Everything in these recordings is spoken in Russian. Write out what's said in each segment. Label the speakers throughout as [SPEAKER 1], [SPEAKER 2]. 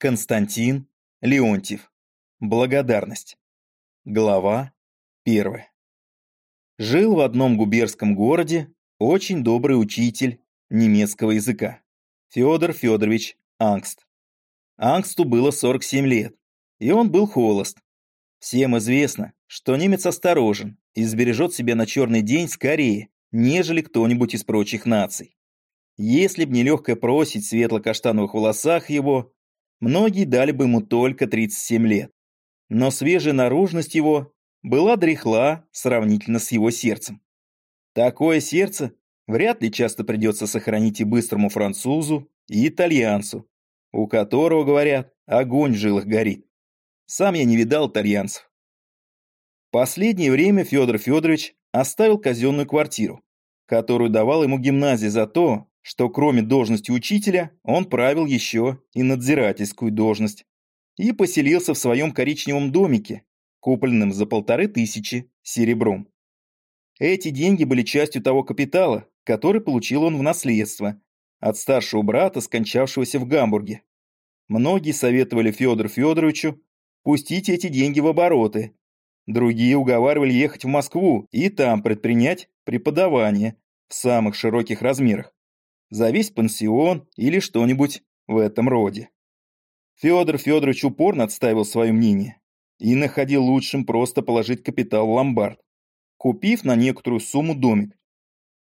[SPEAKER 1] Константин Леонтьев. Благодарность. Глава первая. Жил в одном губернском городе очень добрый учитель немецкого языка. Федор Федорович Ангст. Ангсту было 47 лет, и он был холост. Всем известно, что немец осторожен и сбережет себя на черный день скорее, нежели кто-нибудь из прочих наций. Если б не легкая просить в светло-каштановых волосах его, многие дали бы ему только 37 лет. Но свежая наружность его была дряхла сравнительно с его сердцем. Такое сердце вряд ли часто придется сохранить и быстрому французу, и итальянцу, у которого, говорят, огонь в жилах горит. Сам я не видал итальянцев. Последнее время Федор Федорович оставил казенную квартиру, которую давал ему гимназия за то, что кроме должности учителя он правил еще и надзирательскую должность и поселился в своем коричневом домике, купленном за полторы тысячи серебром. Эти деньги были частью того капитала, который получил он в наследство от старшего брата, скончавшегося в Гамбурге. Многие советовали Федору Федоровичу пустить эти деньги в обороты. Другие уговаривали ехать в Москву и там предпринять преподавание в самых широких размерах за весь пансион или что-нибудь в этом роде. Федор Федорович упорно отставил свое мнение и находил лучшим просто положить капитал в ломбард, купив на некоторую сумму домик.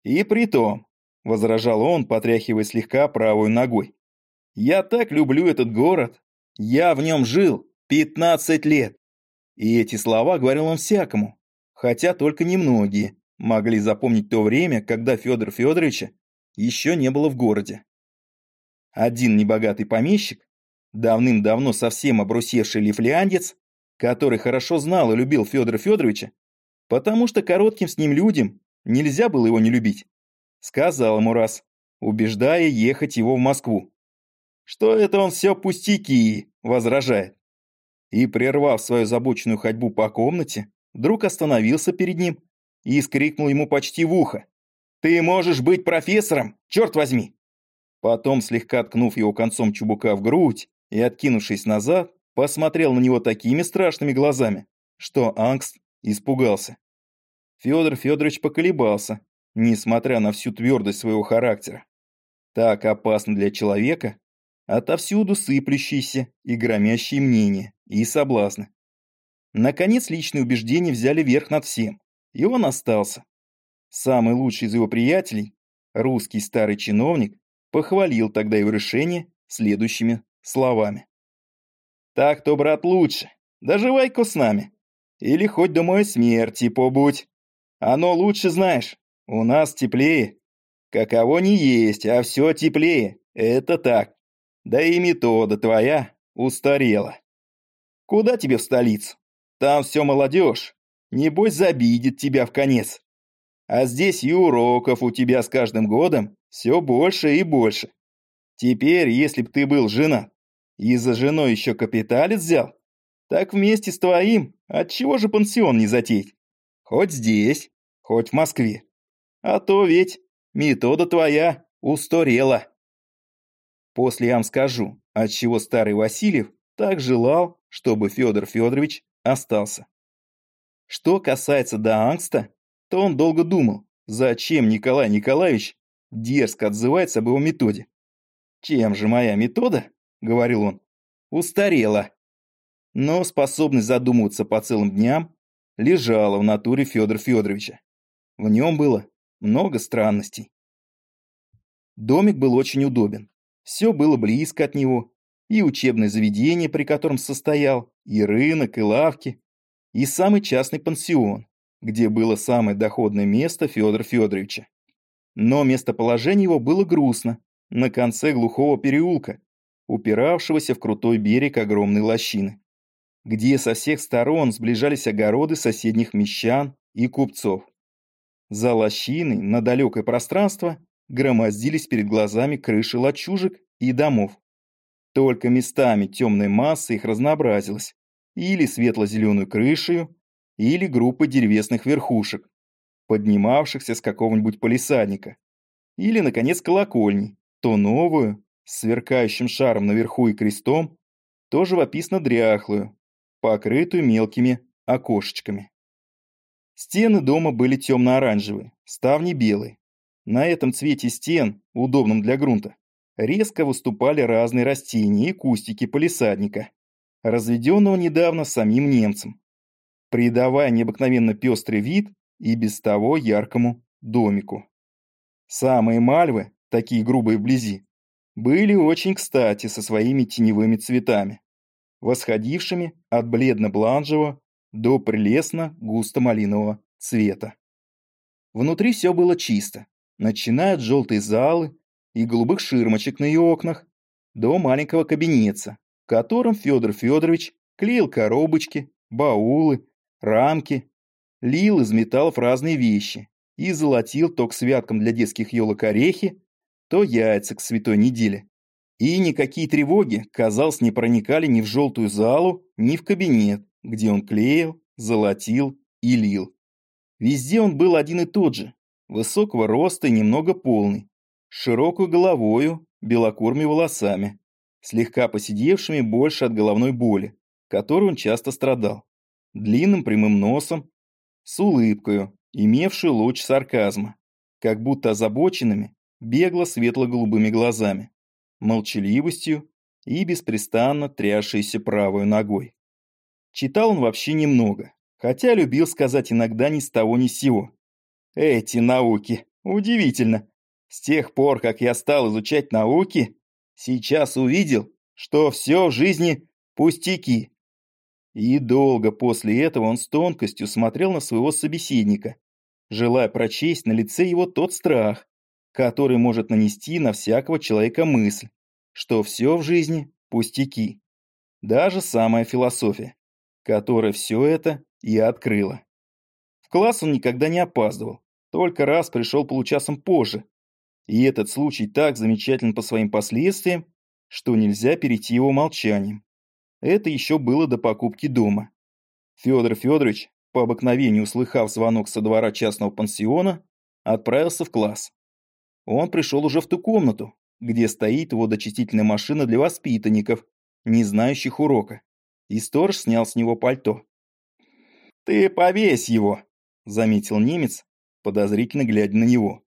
[SPEAKER 1] И при том, возражал он, потряхивая слегка правой ногой, я так люблю этот город, я в нем жил 15 лет. И эти слова говорил он всякому, хотя только немногие могли запомнить то время, когда Федор Федоровича еще не было в городе. Один небогатый помещик, давным-давно совсем обрусевший лифляндец, который хорошо знал и любил Федора Федоровича, потому что коротким с ним людям нельзя было его не любить, сказал ему раз, убеждая ехать его в Москву. Что это он все пустяки, возражает. И, прервав свою забоченную ходьбу по комнате, вдруг остановился перед ним и скрикнул ему почти в ухо. Ты можешь быть профессором, черт возьми!» Потом, слегка ткнув его концом чубука в грудь и откинувшись назад, посмотрел на него такими страшными глазами, что Ангст испугался. Федор Федорович поколебался, несмотря на всю твердость своего характера. Так опасно для человека отовсюду сыплющиеся и громящие мнения и соблазны. Наконец личные убеждения взяли верх над всем, и он остался, Самый лучший из его приятелей, русский старый чиновник, похвалил тогда его решение следующими словами. «Так-то, брат, лучше. Доживай-ка с нами. Или хоть до моей смерти побудь. Оно лучше знаешь. У нас теплее. Каково не есть, а все теплее. Это так. Да и метода твоя устарела. Куда тебе в столицу? Там все молодежь. Небось забидит тебя в конец. А здесь и уроков у тебя с каждым годом все больше и больше. Теперь, если б ты был жена, и за женой еще капиталец взял, так вместе с твоим отчего же пансион не затеять? Хоть здесь, хоть в Москве. А то ведь метода твоя устарела. После я вам скажу, отчего старый Васильев так желал, чтобы Федор Федорович остался. Что касается до ангста, то он долго думал, зачем Николай Николаевич дерзко отзывается об его методе. «Чем же моя метода?» — говорил он. «Устарела». Но способность задумываться по целым дням лежала в натуре Федора Федоровича. В нем было много странностей. Домик был очень удобен. Все было близко от него. И учебное заведение, при котором состоял, и рынок, и лавки, и самый частный пансион, где было самое доходное место Федора Федоровича. Но местоположение его было грустно, на конце глухого переулка, упиравшегося в крутой берег огромной лощины, где со всех сторон сближались огороды соседних мещан и купцов. За лощиной на далекое пространство громоздились перед глазами крыши лачужек и домов. Только местами темная масса их разнообразилась, или светло-зеленую крышею, или группы деревесных верхушек, поднимавшихся с какого-нибудь полисадника, или, наконец, колокольни, то новую, с сверкающим шаром наверху и крестом, то живописно дряхлую, покрытую мелкими окошечками. Стены дома были темно-оранжевые, ставни белые. На этом цвете стен, удобном для грунта, резко выступали разные растения и кустики полисадника, разведенного недавно самим немцем, придавая необыкновенно пестрый вид и без того яркому домику. Самые мальвы, такие грубые вблизи, были очень кстати со своими теневыми цветами, восходившими от бледно-бланжевого до прелестно-густо-малинового цвета. Внутри все было чисто, начиная от желтой залы и голубых ширмочек на ее окнах до маленького кабинетца, в котором Федор Федорович клеил коробочки, баулы, рамки, лил из металлов разные вещи и золотил то к святкам для детских елок орехи, то яйца к святой неделе. И никакие тревоги, казалось, не проникали ни в желтую залу, ни в кабинет, где он клеил, золотил и лил. Везде он был один и тот же, высокого роста и немного полный, с широкой головою, белокурыми волосами, слегка посидевшими больше от головной боли, которой он часто страдал, длинным прямым носом, с улыбкою, имевшую луч сарказма, как будто озабоченными, бегло светло-голубыми глазами, молчаливостью и беспрестанно трясшейся правой ногой. Читал он вообще немного, хотя любил сказать иногда ни с того ни с сего. Эти науки, удивительно. С тех пор, как я стал изучать науки, сейчас увидел, что все в жизни пустяки. И долго после этого он с тонкостью смотрел на своего собеседника, желая прочесть на лице его тот страх, который может нанести на всякого человека мысль, что все в жизни пустяки. Даже самая философия, которая все это и открыла. В класс он никогда не опаздывал, только раз пришел получасом позже. И этот случай так замечателен по своим последствиям, что нельзя перейти его молчанием. Это еще было до покупки дома. Федор Федорович, по обыкновению услыхав звонок со двора частного пансиона, отправился в класс. Он пришел уже в ту комнату, где стоит водочистительная машина для воспитанников, не знающих урока, и сторож снял с него пальто. «Ты повесь его», — заметил немец, подозрительно глядя на него.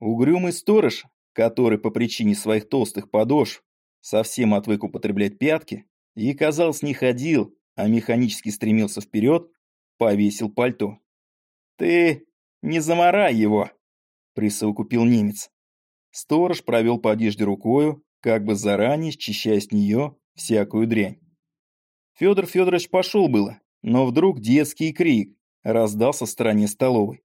[SPEAKER 1] Угрюмый сторож, который по причине своих толстых подошв совсем отвык употреблять пятки и, казалось, не ходил, а механически стремился вперед, повесил пальто. «Ты не заморай его», — присовокупил немец. Сторож провел по одежде рукою, как бы заранее счищая с нее всякую дрянь. Федор Федорович пошел было, но вдруг детский крик раздался в стороне столовой.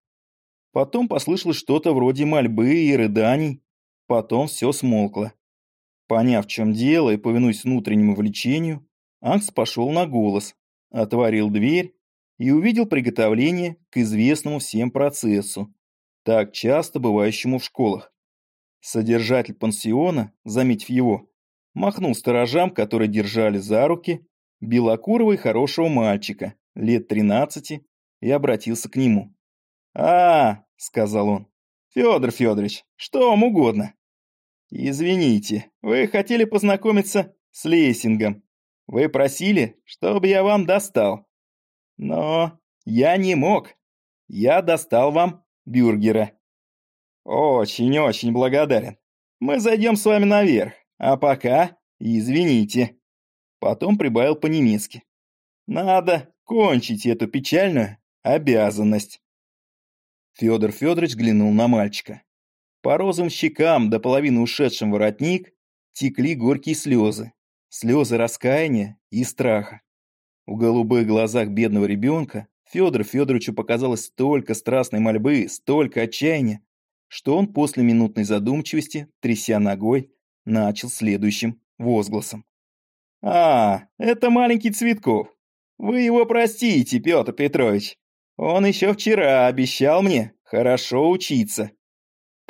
[SPEAKER 1] Потом послышалось что-то вроде мольбы и рыданий, потом все смолкло. Поняв, в чем дело и повинуясь внутреннему влечению, Анкс пошел на голос, отворил дверь и увидел приготовление к известному всем процессу, так часто бывающему в школах. Содержатель пансиона, заметив его, махнул сторожам, которые держали за руки белокурого и хорошего мальчика, лет тринадцати, и обратился к нему. «А, — сказал он, — Федор Федорович, что вам угодно?» «Извините, вы хотели познакомиться с Лессингом. Вы просили, чтобы я вам достал. Но я не мог. Я достал вам бюргера». «Очень-очень благодарен. Мы зайдем с вами наверх, а пока извините». Потом прибавил по-немецки. «Надо кончить эту печальную обязанность». Федор Федорович глянул на мальчика. По розовым щекам до половины ушедшим воротник текли горькие слезы. Слезы раскаяния и страха. В голубых глазах бедного ребенка Федору Федоровичу показалось столько страстной мольбы, столько отчаяния, что он после минутной задумчивости, тряся ногой, начал следующим возгласом. «А, это маленький Цветков. Вы его простите, Петр Петрович. Он еще вчера обещал мне хорошо учиться.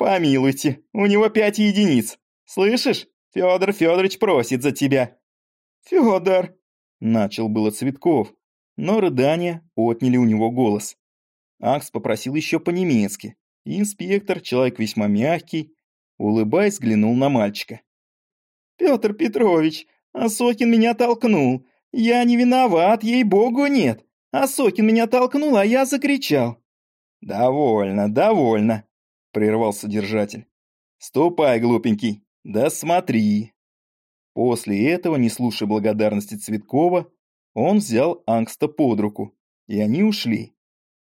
[SPEAKER 1] Помилуйте, у него пять единиц. Слышишь, Федор Федорович просит за тебя». «Федор!» — начал было Цветков, но рыдания отняли у него голос. Акс попросил еще по-немецки, Инспектор, человек весьма мягкий, улыбаясь, взглянул на мальчика. «Петр Петрович, Осокин меня толкнул. Я не виноват, ей-богу, нет. Осокин меня толкнул, а я закричал». «Довольно, довольно», — прервал содержатель. «Ступай, глупенький, да смотри». После этого, не слушая благодарности Цветкова, он взял Ангста под руку, и они ушли.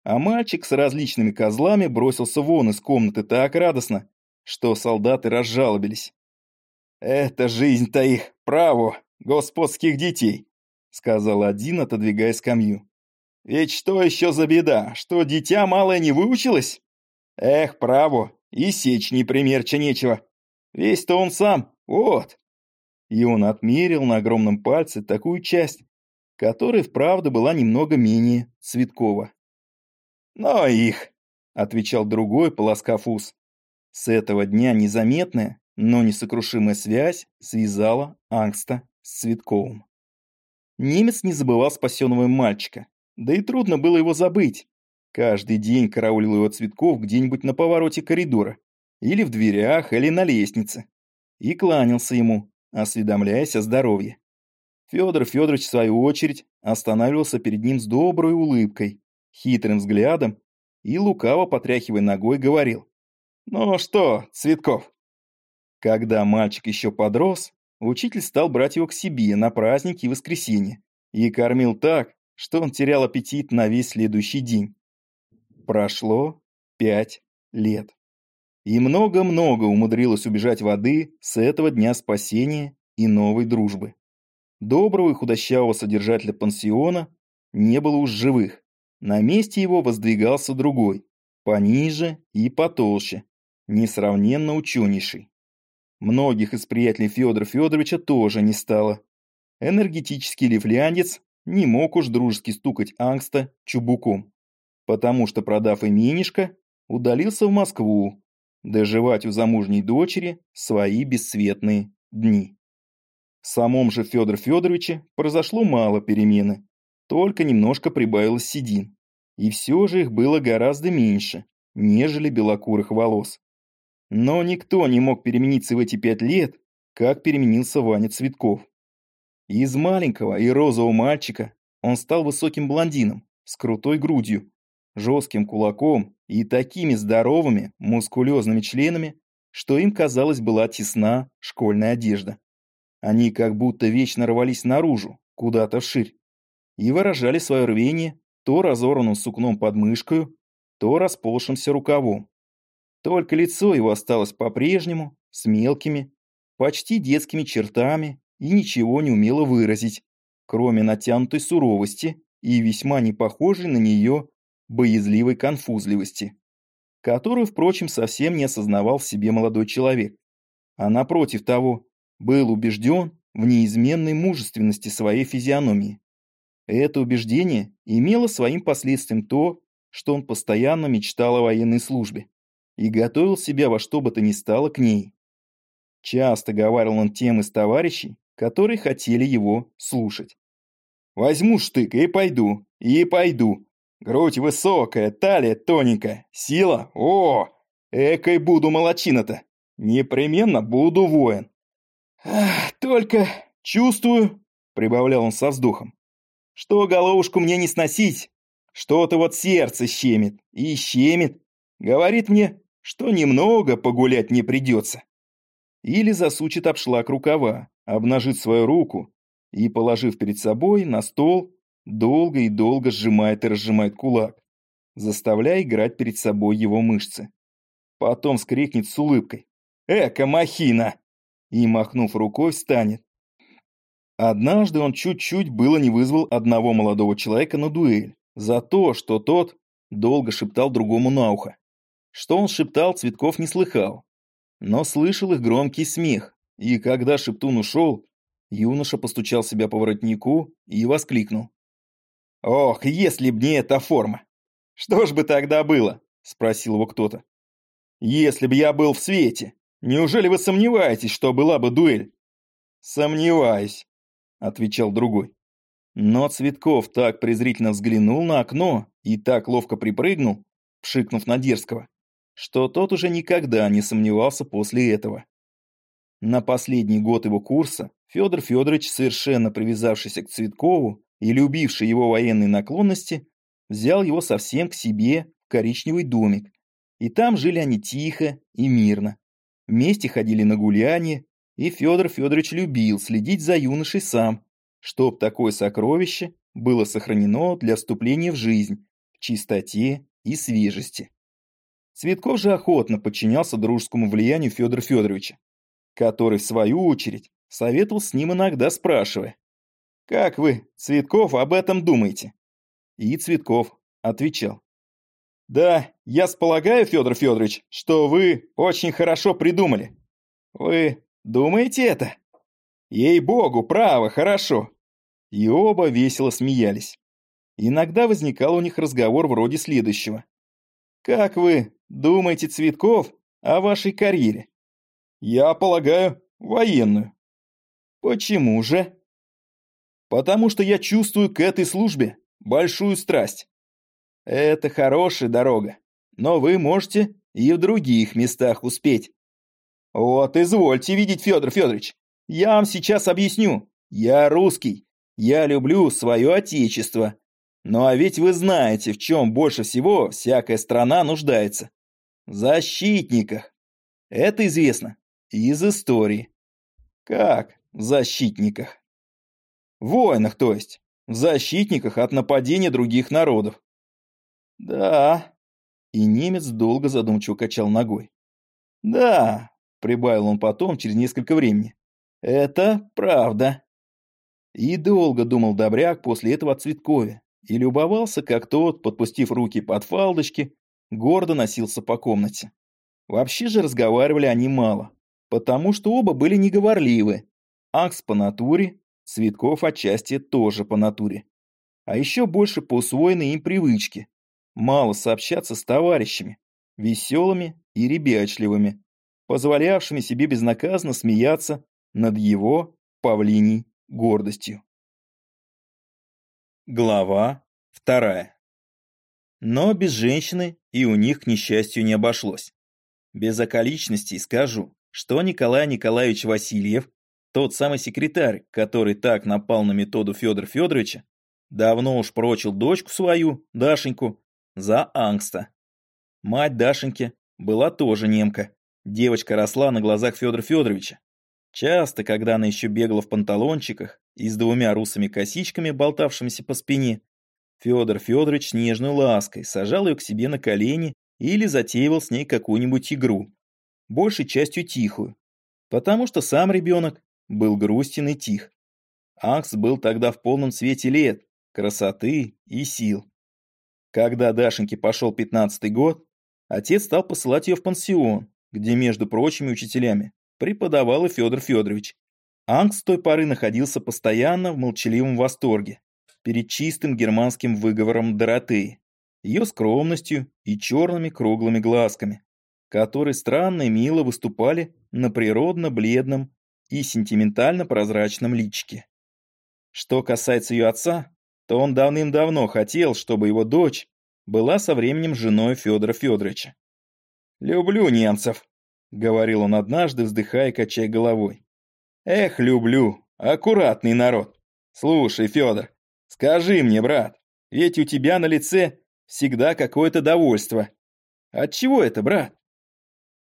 [SPEAKER 1] А мальчик с различными козлами бросился вон из комнаты так радостно, что солдаты разжалобились. «Это жизнь-то их, право, господских детей», — сказал один, отодвигая скамью. «Ведь что еще за беда, что дитя малое не выучилось? Эх, право, и сечь не примерча нечего. Весь-то он сам, вот». И он отмерил на огромном пальце такую часть, которая вправду была немного менее Цветкова. «Но их», — отвечал другой, полоскав ус. С этого дня незаметная, но несокрушимая связь связала Ангста с Цветковым. Немец не забывал спасенного мальчика, да и трудно было его забыть. Каждый день караулил его Цветков где-нибудь на повороте коридора, или в дверях, или на лестнице, и кланялся ему, осведомляясь о здоровье. Федор Федорович, в свою очередь, останавливался перед ним с доброй улыбкой, хитрым взглядом и, лукаво потряхивая ногой, говорил. «Ну что, Цветков?» Когда мальчик еще подрос, учитель стал брать его к себе на праздники и воскресенье и кормил так, что он терял аппетит на весь следующий день. Прошло пять лет. И много-много умудрилось убежать воды с этого дня спасения и новой дружбы. Доброго и худощавого содержателя пансиона не было уж живых. На месте его воздвигался другой, пониже и потолще, несравненно ученейший. Многих из приятелей Федора Федоровича тоже не стало. Энергетический лифляндец не мог уж дружески стукать Ангста чубуком, потому что, продав именишко, удалился в Москву, доживать у замужней дочери свои бесцветные дни. В самом же Федор Федоровиче произошло мало перемены, только немножко прибавилось седин. И все же их было гораздо меньше, нежели белокурых волос. Но никто не мог перемениться в эти пять лет, как переменился Ваня Цветков. Из маленького и розового мальчика он стал высоким блондином с крутой грудью, жестким кулаком и такими здоровыми, мускулезными членами, что им, казалось, была тесна школьная одежда. Они как будто вечно рвались наружу, куда-то вширь, и выражали свое рвение то разорванным сукном под мышкою, то расползшимся рукавом. Только лицо его осталось по-прежнему, с мелкими, почти детскими чертами и ничего не умело выразить, кроме натянутой суровости и весьма не похожей на нее боязливой конфузливости, которую, впрочем, совсем не осознавал в себе молодой человек, а напротив того, был убежден в неизменной мужественности своей физиономии. Это убеждение имело своим последствием то, что он постоянно мечтал о военной службе и готовил себя во что бы то ни стало к ней. Часто говорил он тем из товарищей, которые хотели его слушать. «Возьму штык и пойду, и пойду. Грудь высокая, талия тоненькая, сила, о, экой буду молочина-то. Непременно буду воин. Только чувствую, прибавлял он со вздохом, что головушку мне не сносить. Что-то вот сердце щемит и щемит. Говорит мне, что немного погулять не придется. Или засучит обшлаг рукава, обнажит свою руку и, положив перед собой на стол, долго и долго сжимает и разжимает кулак, заставляя играть перед собой его мышцы. Потом скрикнет с улыбкой «Эка, махина!» и, махнув рукой, встанет. Однажды он чуть-чуть было не вызвал одного молодого человека на дуэль за то, что тот долго шептал другому на ухо. Что он шептал, Цветков не слыхал, но слышал их громкий смех, и когда шептун ушел, юноша постучал себя по воротнику и воскликнул. «Ох, если б не эта форма! Что ж бы тогда было?» – спросил его кто-то. «Если б я был в свете, неужели вы сомневаетесь, что была бы дуэль?» «Сомневаюсь», – отвечал другой. Но Цветков так презрительно взглянул на окно и так ловко припрыгнул, пшикнув на Дерзкого, что тот уже никогда не сомневался после этого. На последний год его курса Федор Федорович, совершенно привязавшийся к Цветкову и любивший его военные наклонности, взял его совсем к себе в коричневый домик. И там жили они тихо и мирно. Вместе ходили на гулянье, и Федор Федорович любил следить за юношей сам, чтоб такое сокровище было сохранено для вступления в жизнь, в чистоте и свежести. Цветков же охотно подчинялся дружескому влиянию Федора Федоровича, который, в свою очередь, советовал с ним иногда, спрашивая, «Как вы, Цветков, об этом думаете?» И Цветков отвечал, «Да, я сполагаю, Федор Федорович, что вы очень хорошо придумали. Вы думаете это? Ей-богу, право, хорошо. И оба весело смеялись. Иногда возникал у них разговор вроде следующего. «Как вы думаете, Цветков, о вашей карьере?» «Я полагаю, военную». «Почему же?» «Потому что я чувствую к этой службе большую страсть. Это хорошая дорога, но вы можете и в других местах успеть. Вот, извольте видеть, Федор Федорович, я вам сейчас объясню. Я русский, я люблю свое отечество. Ну а ведь вы знаете, в чем больше всего всякая страна нуждается. В защитниках. Это известно из истории. Как в защитниках? В войнах, то есть. В защитниках от нападения других народов. Да. И немец долго задумчиво качал ногой. Да, прибавил он потом через несколько времени. Это правда. И долго думал Добряк после этого о Цветкове и любовался, как тот, подпустив руки под фалдочки, гордо носился по комнате. Вообще же разговаривали они мало, потому что оба были неговорливы. Акс по натуре, Цветков отчасти тоже по натуре. А еще больше по усвоенной им привычке. Мало сообщаться с товарищами, веселыми и ребячливыми, позволявшими себе безнаказанно смеяться над его павлиней гордостью. Глава вторая. Но без женщины и у них, к несчастью, не обошлось. Без околичностей скажу, что Николай Николаевич Васильев, тот самый секретарь, который так напал на методу Федора Федоровича, давно уж прочил дочку свою, Дашеньку, за ангста. Мать Дашеньки была тоже немка. Девочка росла на глазах Федора Федоровича, Часто, когда она еще бегала в панталончиках и с двумя русыми косичками, болтавшимися по спине, Федор Федорович нежной лаской сажал ее к себе на колени или затеивал с ней какую-нибудь игру, большей частью тихую, потому что сам ребенок был грустен и тих. Акс был тогда в полном цвете лет, красоты и сил. Когда Дашеньке пошел пятнадцатый год, отец стал посылать ее в пансион, где, между прочими учителями, преподавал и Федор Федорович. Анг с той поры находился постоянно в молчаливом восторге перед чистым германским выговором Доротеи, ее скромностью и черными круглыми глазками, которые странно и мило выступали на природно-бледном и сентиментально-прозрачном личике. Что касается ее отца, то он давным-давно хотел, чтобы его дочь была со временем женой Федора Федоровича. «Люблю немцев», — говорил он однажды, вздыхая качая головой. «Эх, люблю, аккуратный народ. Слушай, Федор, скажи мне, брат, ведь у тебя на лице всегда какое-то довольство. От чего это, брат?»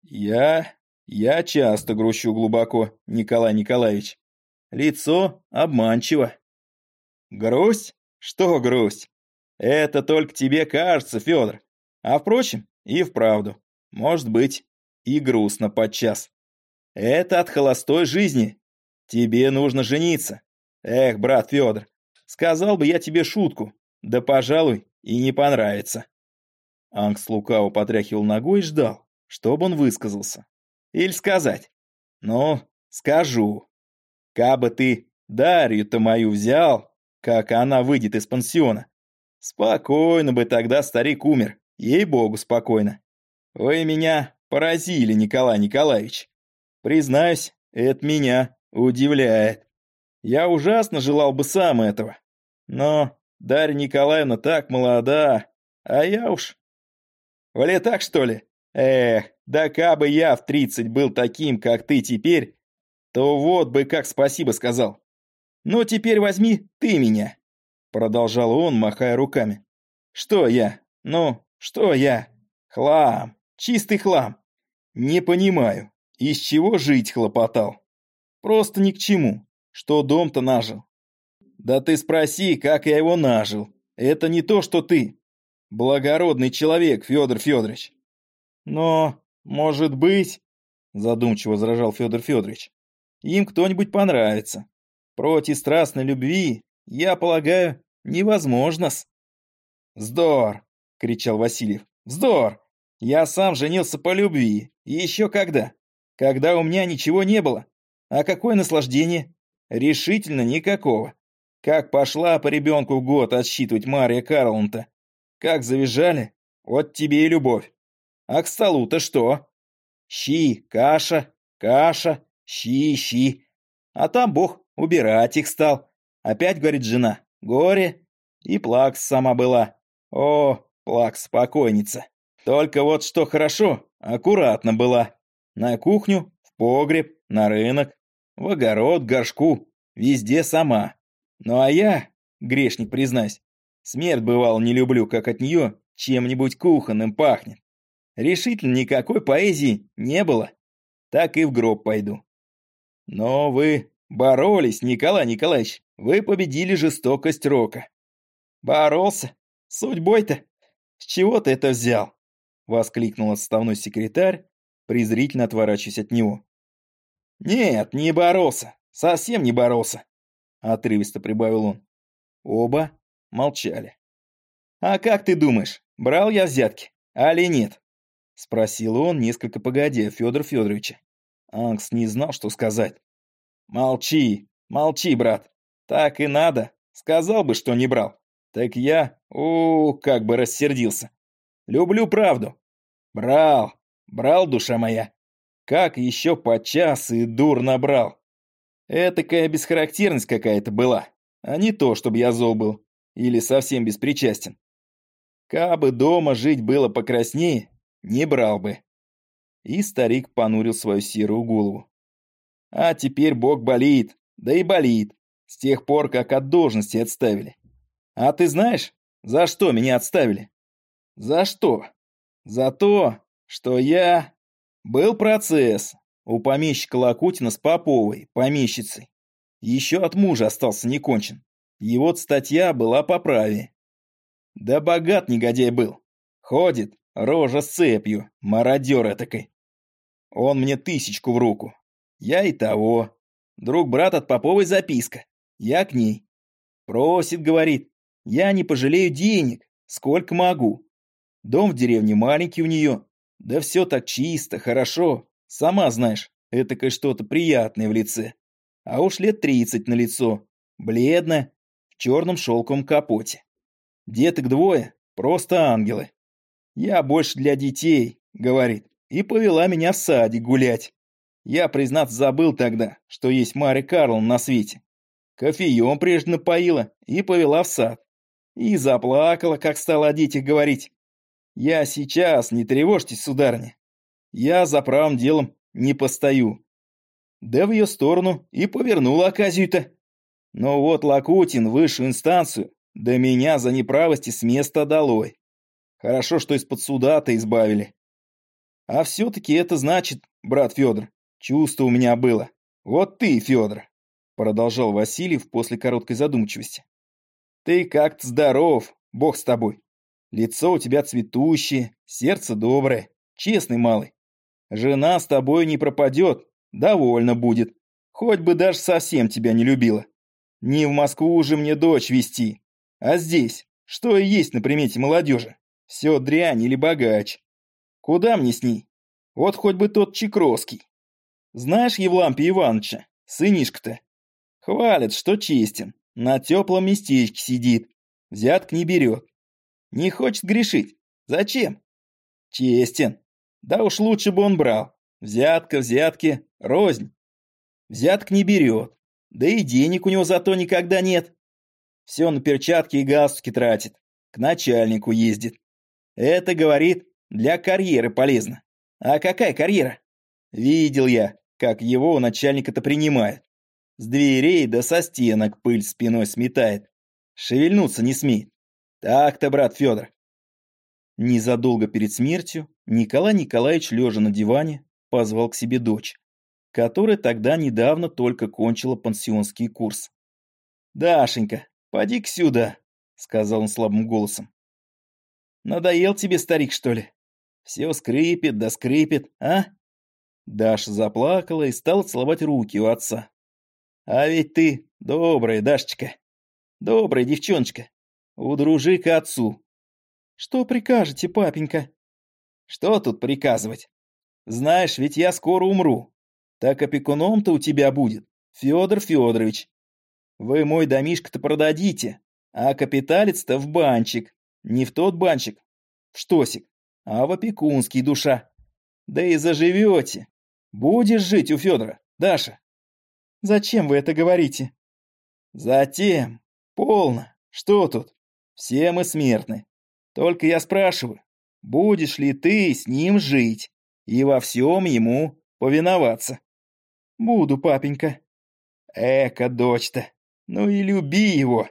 [SPEAKER 1] «Я... я часто грущу глубоко, Николай Николаевич. Лицо обманчиво». «Грусть? Что грусть? Это только тебе кажется, Федор. А впрочем, и вправду, может быть, и грустно подчас. Это от холостой жизни. Тебе нужно жениться. Эх, брат Федор, сказал бы я тебе шутку, да, пожалуй, и не понравится. Ангс лукаво потряхивал ногой и ждал, чтобы он высказался. Или сказать. Ну, скажу. Кабы ты Дарью-то мою взял, как она выйдет из пансиона. Спокойно бы тогда старик умер, ей-богу, спокойно. Вы меня поразили, Николай Николаевич. Признаюсь, это меня удивляет. Я ужасно желал бы сам этого. Но Дарья Николаевна так молода, а я уж... Вали так, что ли? Эх, да кабы я в тридцать был таким, как ты теперь, то вот бы как спасибо сказал. Но теперь возьми ты меня, продолжал он, махая руками. Что я? Ну, что я? Хлам, чистый хлам. Не понимаю, из чего жить хлопотал. Просто ни к чему, что дом-то нажил. Да ты спроси, как я его нажил. Это не то, что ты. Благородный человек, Федор Федорович. Но, может быть, задумчиво возражал Федор Федорович, им кто-нибудь понравится. Против страстной любви, я полагаю, невозможно-с. Вздор, кричал Васильев. Вздор! Я сам женился по любви. И еще когда? Когда у меня ничего не было. А какое наслаждение? Решительно никакого. Как пошла по ребенку год отсчитывать Мария Карлонта. Как завизжали. Вот тебе и любовь. А к столу-то что? Щи, каша, каша, щи, щи. А там Бог убирать их стал. Опять, говорит жена, горе. И плакс сама была. О, плакс, спокойница. Только вот что хорошо, аккуратно была. На кухню, в погреб, на рынок, в огород, горшку, везде сама. Ну а я, грешник признаюсь, смерть бывал не люблю, как от нее чем-нибудь кухонным пахнет. Решительно никакой поэзии не было. Так и в гроб пойду. Но вы боролись, Николай Николаевич. Вы победили жестокость рока. Боролся? Судьбой-то? С чего ты это взял? Воскликнул отставной секретарь, презрительно отворачиваясь от него. Нет, не боролся. Совсем не боролся. Отрывисто прибавил он. Оба молчали. А как ты думаешь, брал я взятки, али нет? Спросил он, несколько погодя, Федор Федоровича. Анкс не знал, что сказать. «Молчи, молчи, брат. Так и надо. Сказал бы, что не брал. Так я, о, как бы рассердился. Люблю правду. Брал, брал, душа моя. Как еще подчас и дурно брал. Этакая бесхарактерность какая-то была, а не то, чтобы я зол был или совсем беспричастен. Кабы дома жить было покраснее, не брал бы. И старик понурил свою серую голову. А теперь бог болит, да и болит, с тех пор, как от должности отставили. А ты знаешь, за что меня отставили? За что? За то, что я... Был процесс у помещика Лакутина с Поповой, помещицей. Еще от мужа остался некончен. И вот статья была по праве. Да богат негодяй был. Ходит, Рожа с цепью, мародер этакой. Он мне тысячку в руку. Я и того. Друг брат от Поповой записка. Я к ней. Просит, говорит. Я не пожалею денег, сколько могу. Дом в деревне маленький у нее. Да все так чисто, хорошо. Сама знаешь, этакое что-то приятное в лице. А уж лет тридцать на лицо. Бледно, в черном шелковом капоте. Деток двое, просто ангелы. «Я больше для детей», — говорит, и повела меня в садик гулять. Я, признаться, забыл тогда, что есть Мария Карлон на свете. Кофеем прежде напоила и повела в сад. И заплакала, как стала о детях говорить. Я сейчас, не тревожьтесь, сударыня. Я за правым делом не постою. Да в ее сторону и повернула оказию-то. Но вот Лакутин высшую инстанцию, да меня за неправости с места долой. Хорошо, что из-под суда-то избавили. А все-таки это значит, брат Федор, чувство у меня было. Вот ты, Федор, продолжал Васильев после короткой задумчивости. Ты как-то здоров, бог с тобой. Лицо у тебя цветущее, сердце доброе, честный малый. Жена с тобой не пропадет, довольна будет. Хоть бы даже совсем тебя не любила. Не в Москву уже мне дочь вести, а здесь, что и есть на примете молодежи. Все дрянь или богач. Куда мне с ней? Вот хоть бы тот Чекровский. Знаешь Евлампия Ивановича, сынишка-то? Хвалят, что честен, на теплом местечке сидит, взяток не берет. Не хочет грешить. Зачем? Честен. Да уж лучше бы он брал. Взятка, взятки, рознь. Взяток не берет. Да и денег у него зато никогда нет. Все на перчатки и галстуки тратит. К начальнику ездит. Это, говорит, для карьеры полезно. А какая карьера? Видел я. как его у начальника-то принимают. С дверей да со стенок пыль спиной сметает. Шевельнуться не смеет. Так-то, брат Федор. Незадолго перед смертью Николай Николаевич, лежа на диване, позвал к себе дочь, которая тогда недавно только кончила пансионский курс. «Дашенька, поди-ка сюда», — сказал он слабым голосом. «Надоел тебе, старик, что ли? Все скрипит да скрипит, а?» Даша заплакала и стала целовать руки у отца. «А ведь ты добрая, Дашечка, добрая девчоночка, удружи к отцу». «Что прикажете, папенька?» «Что тут приказывать? Знаешь, ведь я скоро умру. Так опекуном-то у тебя будет Федор Федорович. Вы мой домишко-то продадите, а капиталец-то в банчик. Не в тот банчик, в штосик, а в опекунский душа. Да и заживете. Будешь жить у Федора, Даша. Зачем вы это говорите? Затем. Полно. Что тут? Все мы смертны. Только я спрашиваю, будешь ли ты с ним жить и во всем ему повиноваться? Буду, папенька. Эка, дочь-то, ну и люби его.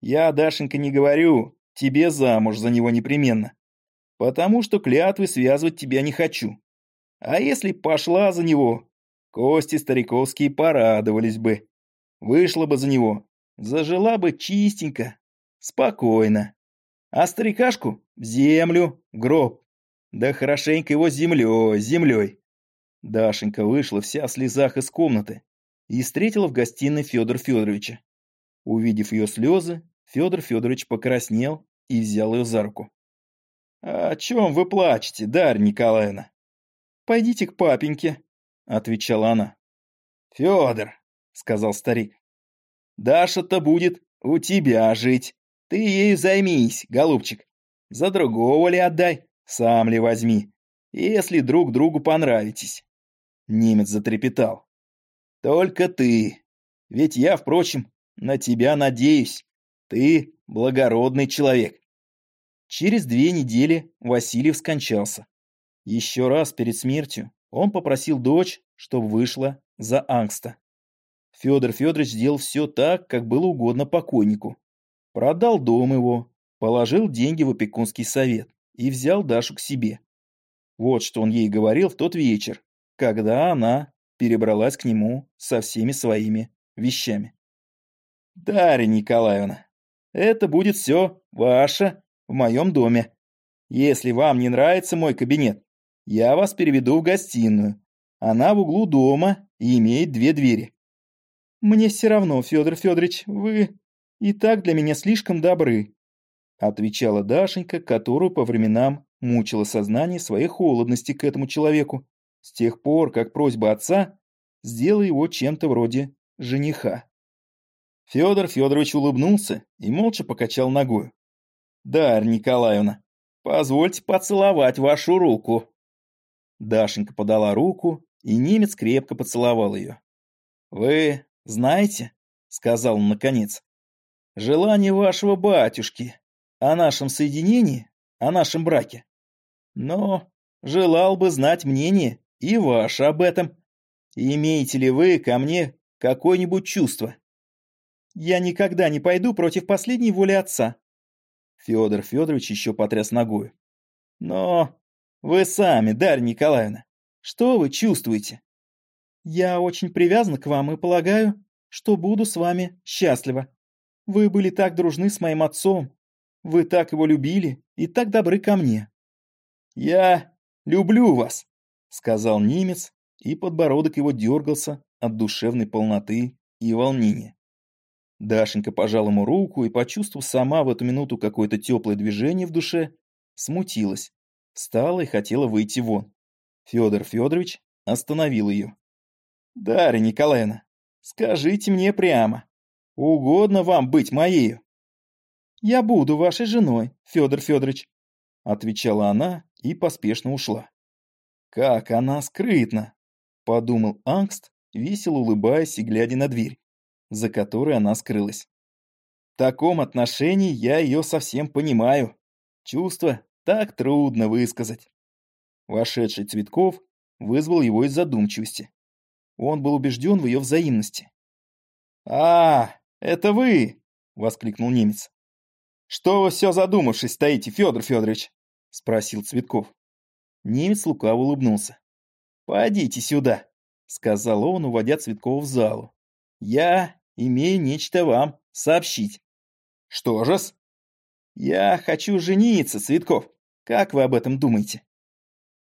[SPEAKER 1] Я, Дашенька, не говорю, тебе замуж за него непременно. Потому что клятвы связывать тебя не хочу. А если пошла за него, кости стариковские порадовались бы. Вышла бы за него, зажила бы чистенько, спокойно. А старикашку в землю, гроб. Да хорошенько его землей, землей. Дашенька вышла вся в слезах из комнаты и встретила в гостиной Федор Федоровича. Увидев ее слезы, Федор Федорович покраснел и взял ее за руку. «О чем вы плачете, Дарья Николаевна?» «Пойдите к папеньке», — отвечала она. «Федор», — сказал старик, — «Даша-то будет у тебя жить. Ты ею займись, голубчик. За другого ли отдай, сам ли возьми, если друг другу понравитесь». Немец затрепетал. «Только ты. Ведь я, впрочем, на тебя надеюсь. Ты благородный человек». Через две недели Васильев скончался. Еще раз перед смертью он попросил дочь, чтобы вышла за Ангста. Федор Федорович сделал все так, как было угодно покойнику. Продал дом его, положил деньги в опекунский совет и взял Дашу к себе. Вот что он ей говорил в тот вечер, когда она перебралась к нему со всеми своими вещами. «Дарья Николаевна, это будет все ваше в моем доме. Если вам не нравится мой кабинет, я вас переведу в гостиную. Она в углу дома и имеет две двери. Мне все равно, Федор Федорович, вы и так для меня слишком добры, отвечала Дашенька, которую по временам мучило сознание своей холодности к этому человеку, с тех пор, как просьба отца сделала его чем-то вроде жениха. Федор Федорович улыбнулся и молча покачал ногой. «Дарья Николаевна, позвольте поцеловать вашу руку». Дашенька подала руку, и немец крепко поцеловал ее. «Вы знаете, — сказал он наконец, — желание вашего батюшки о нашем соединении, о нашем браке. Но желал бы знать мнение и ваше об этом. Имеете ли вы ко мне какое-нибудь чувство?» «Я никогда не пойду против последней воли отца». Федор Федорович еще потряс ногой. «Но вы сами, Дарья Николаевна, что вы чувствуете? Я очень привязана к вам и полагаю, что буду с вами счастлива. Вы были так дружны с моим отцом, вы так его любили и так добры ко мне. Я люблю вас, сказал немец, и подбородок его дергался от душевной полноты и волнения. Дашенька пожала ему руку и, почувствовав сама в эту минуту какое-то теплое движение в душе, смутилась Встала и хотела выйти вон. Федор Федорович остановил ее. «Дарья Николаевна, скажите мне прямо, угодно вам быть моею?» «Я буду вашей женой, Федор Федорович», отвечала она и поспешно ушла. «Как она скрытна!» — подумал Ангст, весело улыбаясь и глядя на дверь, за которой она скрылась. В таком отношении я ее совсем понимаю. Чувства так трудно высказать. Вошедший Цветков вызвал его из задумчивости. Он был убежден в ее взаимности. «А, это вы!» — воскликнул немец. «Что вы все задумавшись стоите, Федор Федорович?» — спросил Цветков. Немец лукаво улыбнулся. «Пойдите сюда», — сказал он, уводя Цветкова в залу. «Я имею нечто вам сообщить». «Что же-с?» «Я хочу жениться, Цветков. Как вы об этом думаете?»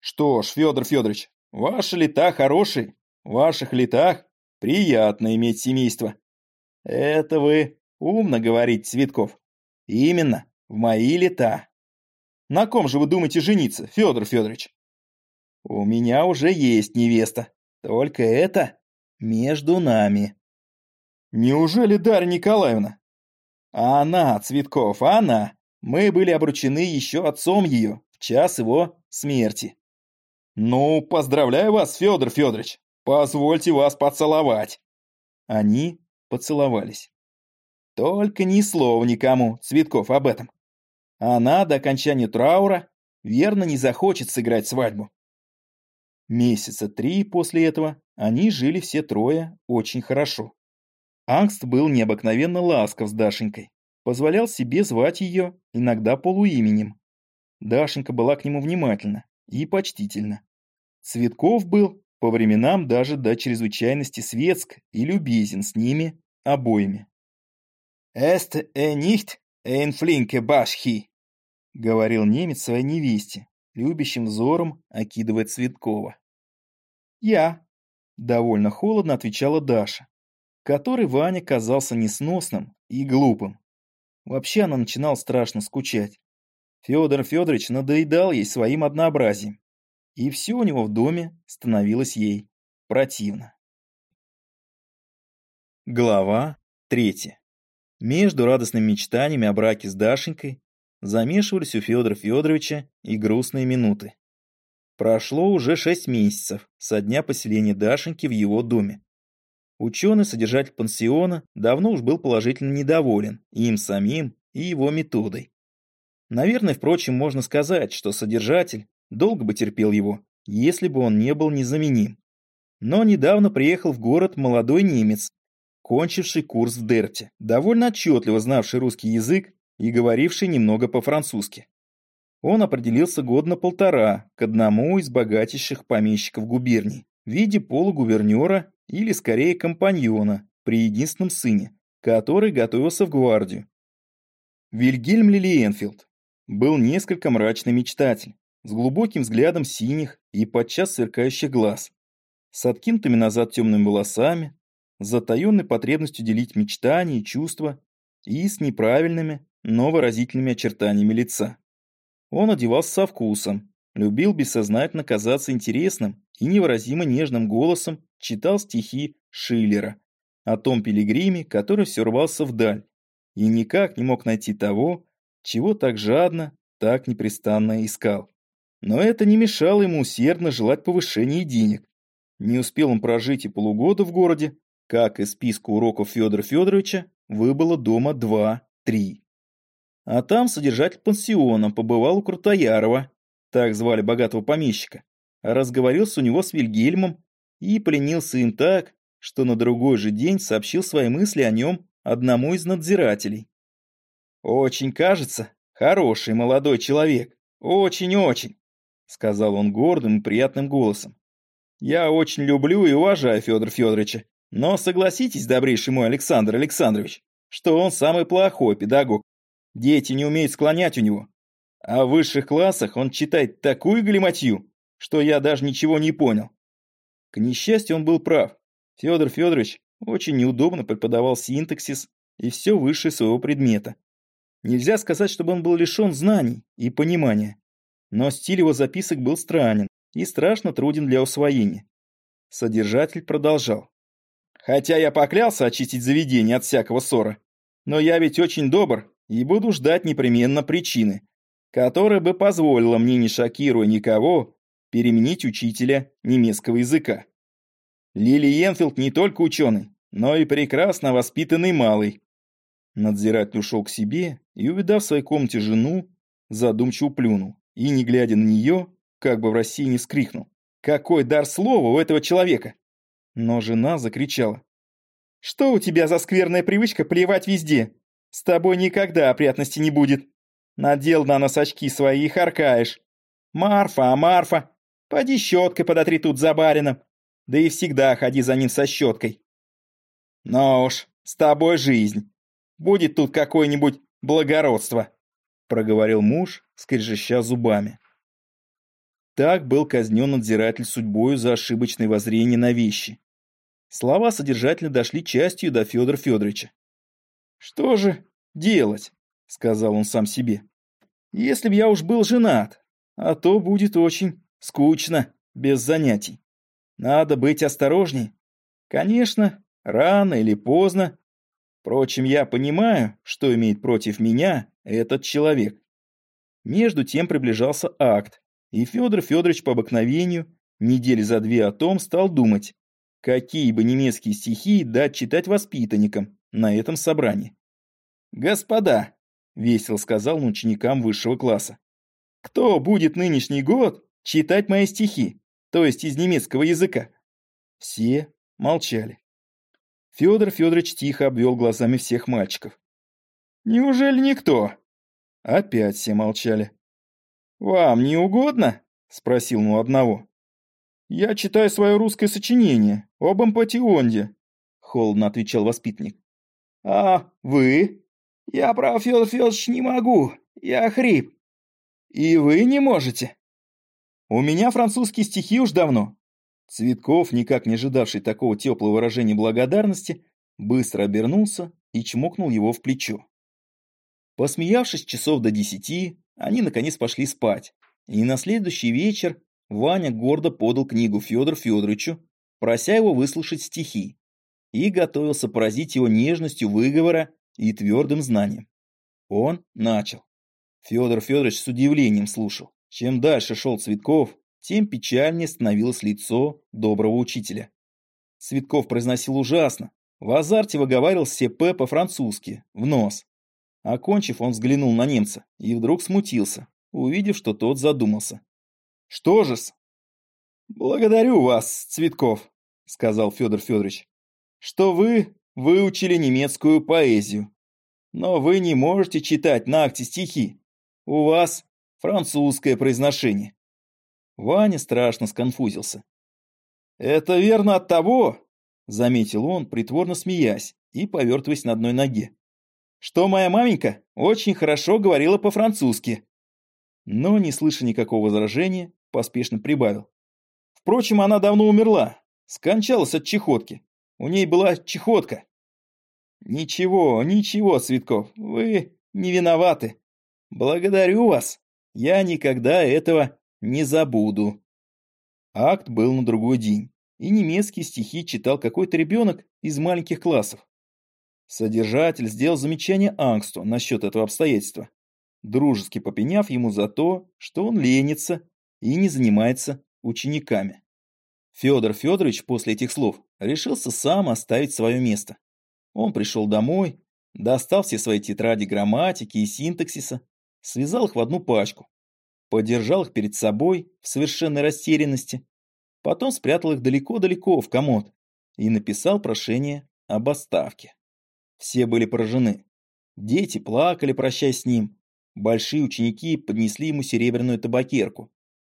[SPEAKER 1] «Что ж, Федор Федорович, ваши лета хорошие. В ваших летах приятно иметь семейство». «Это вы умно говорите, Цветков. Именно, в мои лета». «На ком же вы думаете жениться, Федор Федорович?» «У меня уже есть невеста. Только это между нами». «Неужели Дарья Николаевна?» «Она, Цветков, она. Мы были обручены еще отцом ее в час его смерти». «Ну, поздравляю вас, Федор Федорович. Позвольте вас поцеловать». Они поцеловались. Только ни слова никому, Цветков, об этом. Она до окончания траура верно не захочет сыграть свадьбу. Месяца три после этого они жили все трое очень хорошо. Ангст был необыкновенно ласков с Дашенькой, позволял себе звать ее иногда полуименем. Дашенька была к нему внимательна и почтительна. Цветков был по временам даже до чрезвычайности светск и любезен с ними обоими. «Эст э нихт эйн флинке башхи», — говорил немец своей невесте, любящим взором окидывая Цветкова. «Я», — довольно холодно отвечала Даша, которой Ваня казался несносным и глупым. Вообще она начинала страшно скучать. Федор Федорович надоедал ей своим однообразием, и все у него в доме становилось ей противно. Глава третья. Между радостными мечтаниями о браке с Дашенькой замешивались у Федора Федоровича и грустные минуты. Прошло уже шесть месяцев со дня поселения Дашеньки в его доме. Ученый, содержатель пансиона, давно уж был положительно недоволен им самим и его методой. Наверное, впрочем, можно сказать, что содержатель долго бы терпел его, если бы он не был незаменим. Но недавно приехал в город молодой немец, кончивший курс в Дерте, довольно отчетливо знавший русский язык и говоривший немного по-французски он определился год на полтора к одному из богатейших помещиков губернии в виде полугувернера или скорее компаньона при единственном сыне, который готовился в гвардию. Вильгельм Лилиенфилд был несколько мрачный мечтатель, с глубоким взглядом синих и подчас сверкающих глаз, с откинутыми назад темными волосами, с затаенной потребностью делить мечтания и чувства и с неправильными, но выразительными очертаниями лица. Он одевался со вкусом, любил бессознательно казаться интересным и невыразимо нежным голосом читал стихи Шиллера о том пилигриме, который все рвался вдаль и никак не мог найти того, чего так жадно, так непрестанно искал. Но это не мешало ему усердно желать повышения денег. Не успел он прожить и полугода в городе, как из списка уроков Федора Федоровича выбыло дома два-три. А там содержатель пансиона побывал у Крутоярова, так звали богатого помещика, разговорился у него с Вильгельмом и пленился им так, что на другой же день сообщил свои мысли о нем одному из надзирателей. «Очень, кажется, хороший молодой человек. Очень-очень», — сказал он гордым и приятным голосом. «Я очень люблю и уважаю Федора Федоровича, но согласитесь, добрейший мой Александр Александрович, что он самый плохой педагог, Дети не умеют склонять у него. А в высших классах он читает такую галиматью, что я даже ничего не понял. К несчастью, он был прав. Федор Федорович очень неудобно преподавал синтаксис и все выше своего предмета. Нельзя сказать, чтобы он был лишен знаний и понимания. Но стиль его записок был странен и страшно труден для усвоения. Содержатель продолжал. Хотя я поклялся очистить заведение от всякого ссора, но я ведь очень добр и буду ждать непременно причины, которая бы позволила мне, не шокируя никого, переменить учителя немецкого языка. Лили Йенфилд не только ученый, но и прекрасно воспитанный малый. Надзиратель ушел к себе и, увидав в своей комнате жену, задумчиво плюнул и, не глядя на нее, как бы в России не вскрикнул. «Какой дар слова у этого человека!» Но жена закричала. «Что у тебя за скверная привычка плевать везде? С тобой никогда опрятности не будет. Надел на нос очки свои и харкаешь. Марфа, а Марфа, поди щеткой подотри тут за барином. Да и всегда ходи за ним со щеткой. Ну уж, с тобой жизнь. Будет тут какое-нибудь благородство, проговорил муж, скрежеща зубами. Так был казнен надзиратель судьбою за ошибочное воззрение на вещи. Слова содержательно дошли частью до Федора Федоровича. «Что же делать?» — сказал он сам себе. «Если б я уж был женат, а то будет очень скучно, без занятий. Надо быть осторожней. Конечно, рано или поздно. Впрочем, я понимаю, что имеет против меня этот человек. Между тем приближался акт, и Федор Федорович по обыкновению недели за две о том стал думать, какие бы немецкие стихи дать читать воспитанникам на этом собрании. «Господа», — весело сказал он ученикам высшего класса, «кто будет нынешний год читать мои стихи, то есть из немецкого языка?» Все молчали. Федор Федорович тихо обвел глазами всех мальчиков. «Неужели никто?» Опять все молчали. «Вам не угодно?» — спросил он одного. «Я читаю свое русское сочинение об Ампатионде», — холодно отвечал воспитанник. «А вы?» «Я, прав, Федор Федорович, не могу. Я хрип». «И вы не можете?» «У меня французские стихи уж давно». Цветков, никак не ожидавший такого теплого выражения благодарности, быстро обернулся и чмокнул его в плечо. Посмеявшись часов до десяти, они наконец пошли спать, и на следующий вечер Ваня гордо подал книгу Федору Федоровичу, прося его выслушать стихи, и готовился поразить его нежностью выговора и твердым знанием. Он начал. Федор Федорович с удивлением слушал. Чем дальше шел Цветков, тем печальнее становилось лицо доброго учителя. Цветков произносил ужасно. В азарте выговаривал все «п» по-французски, в нос. Окончив, он взглянул на немца и вдруг смутился, увидев, что тот задумался. «Что же-с?» «Благодарю вас, Цветков», — сказал Федор Федорович, «что вы выучили немецкую поэзию. Но вы не можете читать на акте стихи. У вас французское произношение». Ваня страшно сконфузился. «Это верно от того», — заметил он, притворно смеясь и повертываясь на одной ноге, что моя маменька очень хорошо говорила по-французски. Но, не слыша никакого возражения, поспешно прибавил. Впрочем, она давно умерла, скончалась от чехотки. У ней была чехотка. Ничего, ничего, Цветков, вы не виноваты. Благодарю вас. Я никогда этого не забуду. Акт был на другой день, и немецкие стихи читал какой-то ребенок из маленьких классов. Содержатель сделал замечание Ангсту насчет этого обстоятельства, дружески попеняв ему за то, что он ленится и не занимается учениками. Федор Федорович после этих слов решился сам оставить свое место. Он пришел домой, достал все свои тетради грамматики и синтаксиса, связал их в одну пачку, подержал их перед собой в совершенной растерянности, потом спрятал их далеко-далеко в комод и написал прошение об отставке. Все были поражены. Дети плакали, прощаясь с ним. Большие ученики поднесли ему серебряную табакерку.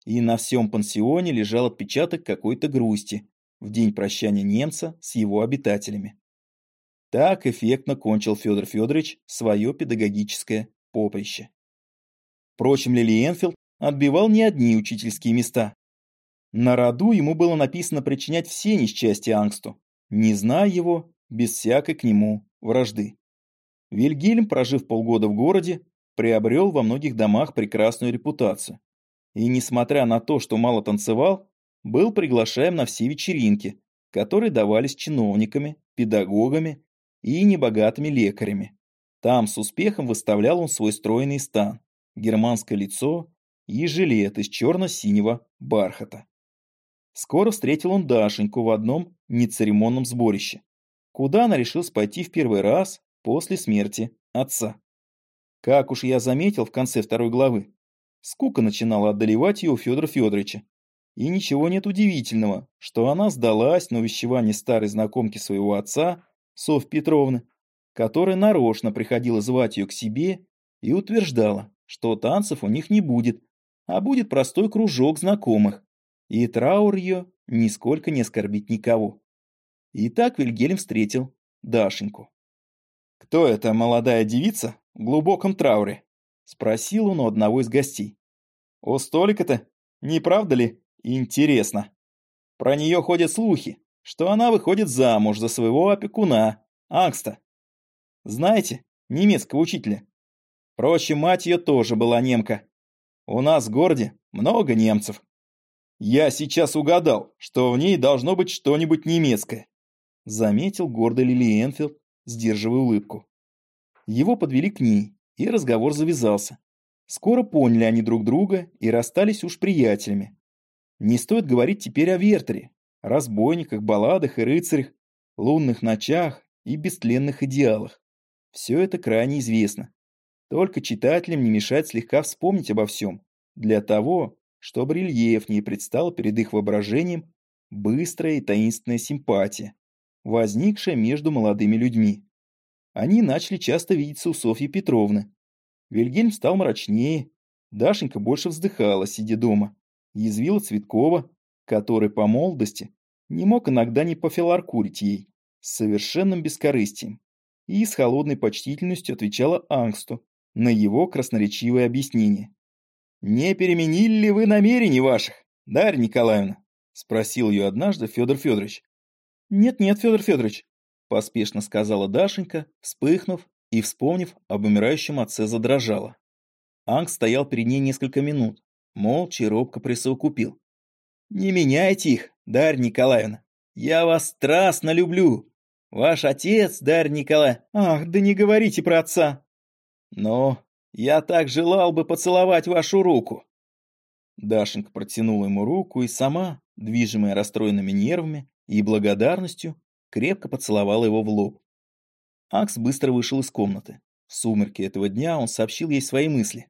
[SPEAKER 1] И на всем пансионе лежал отпечаток какой-то грусти в день прощания немца с его обитателями. Так эффектно кончил Федор Федорович свое педагогическое поприще. Впрочем, Лили Энфилд отбивал не одни учительские места. На роду ему было написано причинять все несчастья Ангсту, не зная его, без всякой к нему вражды. Вильгельм, прожив полгода в городе, приобрел во многих домах прекрасную репутацию. И несмотря на то, что мало танцевал, был приглашаем на все вечеринки, которые давались чиновниками, педагогами и небогатыми лекарями. Там с успехом выставлял он свой стройный стан, германское лицо и жилет из черно-синего бархата. Скоро встретил он Дашеньку в одном нецеремонном сборище куда она решилась пойти в первый раз после смерти отца. Как уж я заметил в конце второй главы, скука начинала одолевать ее у Федора Федоровича. И ничего нет удивительного, что она сдалась на увещевание старой знакомки своего отца, Софь Петровны, которая нарочно приходила звать ее к себе и утверждала, что танцев у них не будет, а будет простой кружок знакомых, и траур ее нисколько не оскорбит никого. И так Вильгельм встретил Дашеньку. «Кто эта молодая девица в глубоком трауре?» — спросил он у одного из гостей. «О, столько-то, не правда ли?» Интересно. Про нее ходят слухи, что она выходит замуж за своего опекуна, Ангста. Знаете, немецкого учителя. Впрочем, мать ее тоже была немка. У нас в городе много немцев. Я сейчас угадал, что в ней должно быть что-нибудь немецкое. Заметил гордо Лили Энфилд, сдерживая улыбку. Его подвели к ней, и разговор завязался. Скоро поняли они друг друга и расстались уж приятелями. Не стоит говорить теперь о Вертере, разбойниках, балладах и рыцарях, лунных ночах и бестленных идеалах. Все это крайне известно. Только читателям не мешает слегка вспомнить обо всем, для того, чтобы рельефнее предстала перед их воображением быстрая и таинственная симпатия, возникшая между молодыми людьми. Они начали часто видеться у Софьи Петровны. Вильгельм стал мрачнее, Дашенька больше вздыхала, сидя дома язвила Цветкова, который по молодости не мог иногда не пофиларкурить ей, с совершенным бескорыстием, и с холодной почтительностью отвечала Ангсту на его красноречивое объяснение. «Не переменили ли вы намерений ваших, Дарья Николаевна?» — спросил ее однажды Федор Федорович. «Нет-нет, Федор Федорович», — поспешно сказала Дашенька, вспыхнув и, вспомнив об умирающем отце, задрожала. Анг стоял перед ней несколько минут, молча и робко присовокупил. «Не меняйте их, Дарья Николаевна. Я вас страстно люблю. Ваш отец, Дарья Николаевна... Ах, да не говорите про отца. Но я так желал бы поцеловать вашу руку». Дашенька протянула ему руку и сама, движимая расстроенными нервами и благодарностью, крепко поцеловала его в лоб. Акс быстро вышел из комнаты. В сумерки этого дня он сообщил ей свои мысли.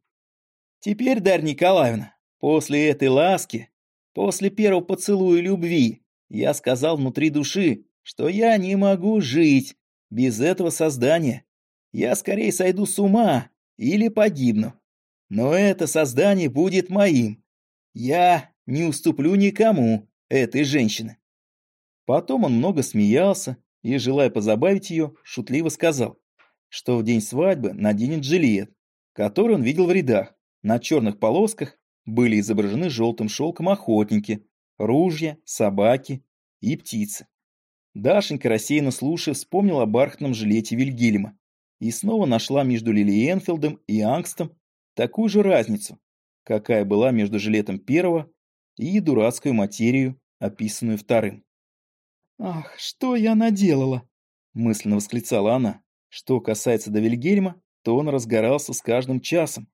[SPEAKER 1] Теперь, Дарья Николаевна, после этой ласки, после первого поцелуя любви, я сказал внутри души, что я не могу жить без этого создания. Я скорее сойду с ума или погибну. Но это создание будет моим. Я не уступлю никому этой женщины. Потом он много смеялся и, желая позабавить ее, шутливо сказал, что в день свадьбы наденет жилет, который он видел в рядах, на черных полосках были изображены желтым шелком охотники, ружья, собаки и птицы. Дашенька, рассеянно слушая, вспомнила о бархатном жилете Вильгельма и снова нашла между Лили Энфилдом и Ангстом такую же разницу, какая была между жилетом первого и дурацкой материю, описанную вторым. «Ах, что я наделала!» – мысленно восклицала она. Что касается до Вильгельма, то он разгорался с каждым часом,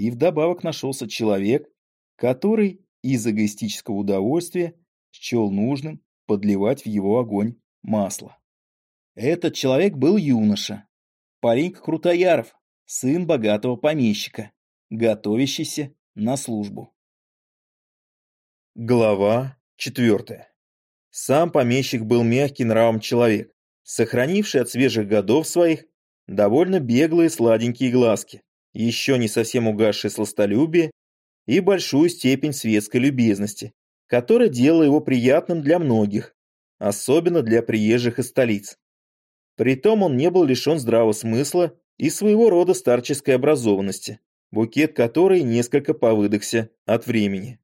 [SPEAKER 1] и вдобавок нашелся человек, который из эгоистического удовольствия счел нужным подливать в его огонь масло. Этот человек был юноша, паренька Крутояров, сын богатого помещика, готовящийся на службу. Глава четвертая. Сам помещик был мягкий нравом человек, сохранивший от свежих годов своих довольно беглые сладенькие глазки, еще не совсем угасшее сластолюбие и большую степень светской любезности, которая делала его приятным для многих, особенно для приезжих из столиц. Притом он не был лишен здравого смысла и своего рода старческой образованности, букет которой несколько повыдохся от времени.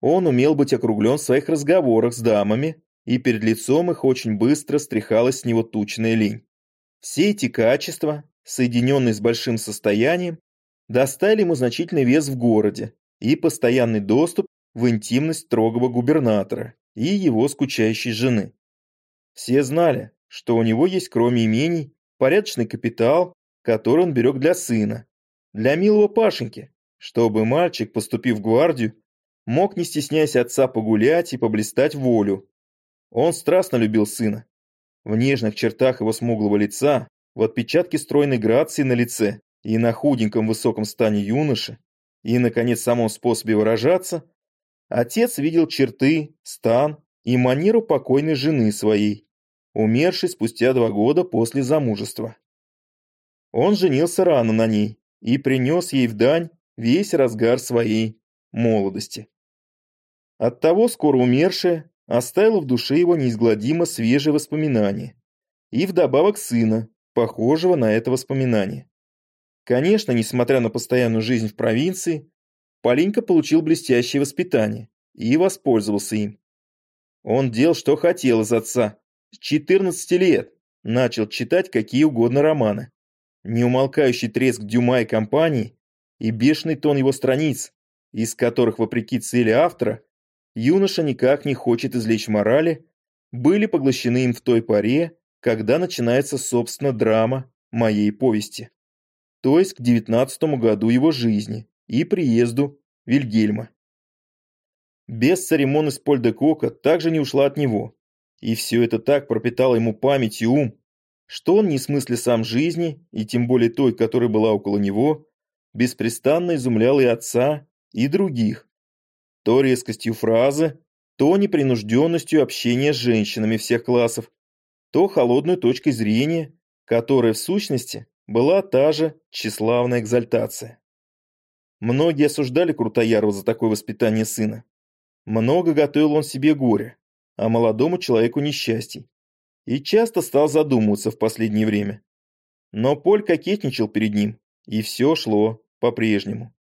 [SPEAKER 1] Он умел быть округлен в своих разговорах с дамами, и перед лицом их очень быстро стряхалась с него тучная лень. Все эти качества, соединенный с большим состоянием, достали ему значительный вес в городе и постоянный доступ в интимность строгого губернатора и его скучающей жены. Все знали, что у него есть кроме имений порядочный капитал, который он берег для сына, для милого Пашеньки, чтобы мальчик, поступив в гвардию, мог, не стесняясь отца, погулять и поблистать волю. Он страстно любил сына. В нежных чертах его смуглого лица в отпечатке стройной грации на лице и на худеньком высоком стане юноши, и, наконец, самом способе выражаться, Отец видел черты, стан и манеру покойной жены своей, умершей спустя два года после замужества. Он женился рано на ней и принес ей в дань весь разгар своей молодости. Оттого скоро умершая оставила в душе его неизгладимо свежие воспоминания и вдобавок сына, похожего на это воспоминание. Конечно, несмотря на постоянную жизнь в провинции, Полинка получил блестящее воспитание и воспользовался им. Он делал, что хотел из отца. С 14 лет начал читать какие угодно романы. Неумолкающий треск Дюма и компании и бешеный тон его страниц, из которых, вопреки цели автора, юноша никак не хочет извлечь морали, были поглощены им в той поре, когда начинается, собственно, драма моей повести. То есть к девятнадцатому году его жизни и приезду Вильгельма. Бесцеремонность Поль де Кока также не ушла от него, и все это так пропитало ему память и ум, что он, не смысле сам жизни, и тем более той, которая была около него, беспрестанно изумлял и отца, и других. То резкостью фразы, то непринужденностью общения с женщинами всех классов, то холодной точкой зрения, которая в сущности была та же тщеславная экзальтация. Многие осуждали Крутоярова за такое воспитание сына. Много готовил он себе горя, а молодому человеку несчастий. И часто стал задумываться в последнее время. Но Поль кокетничал перед ним, и все шло по-прежнему.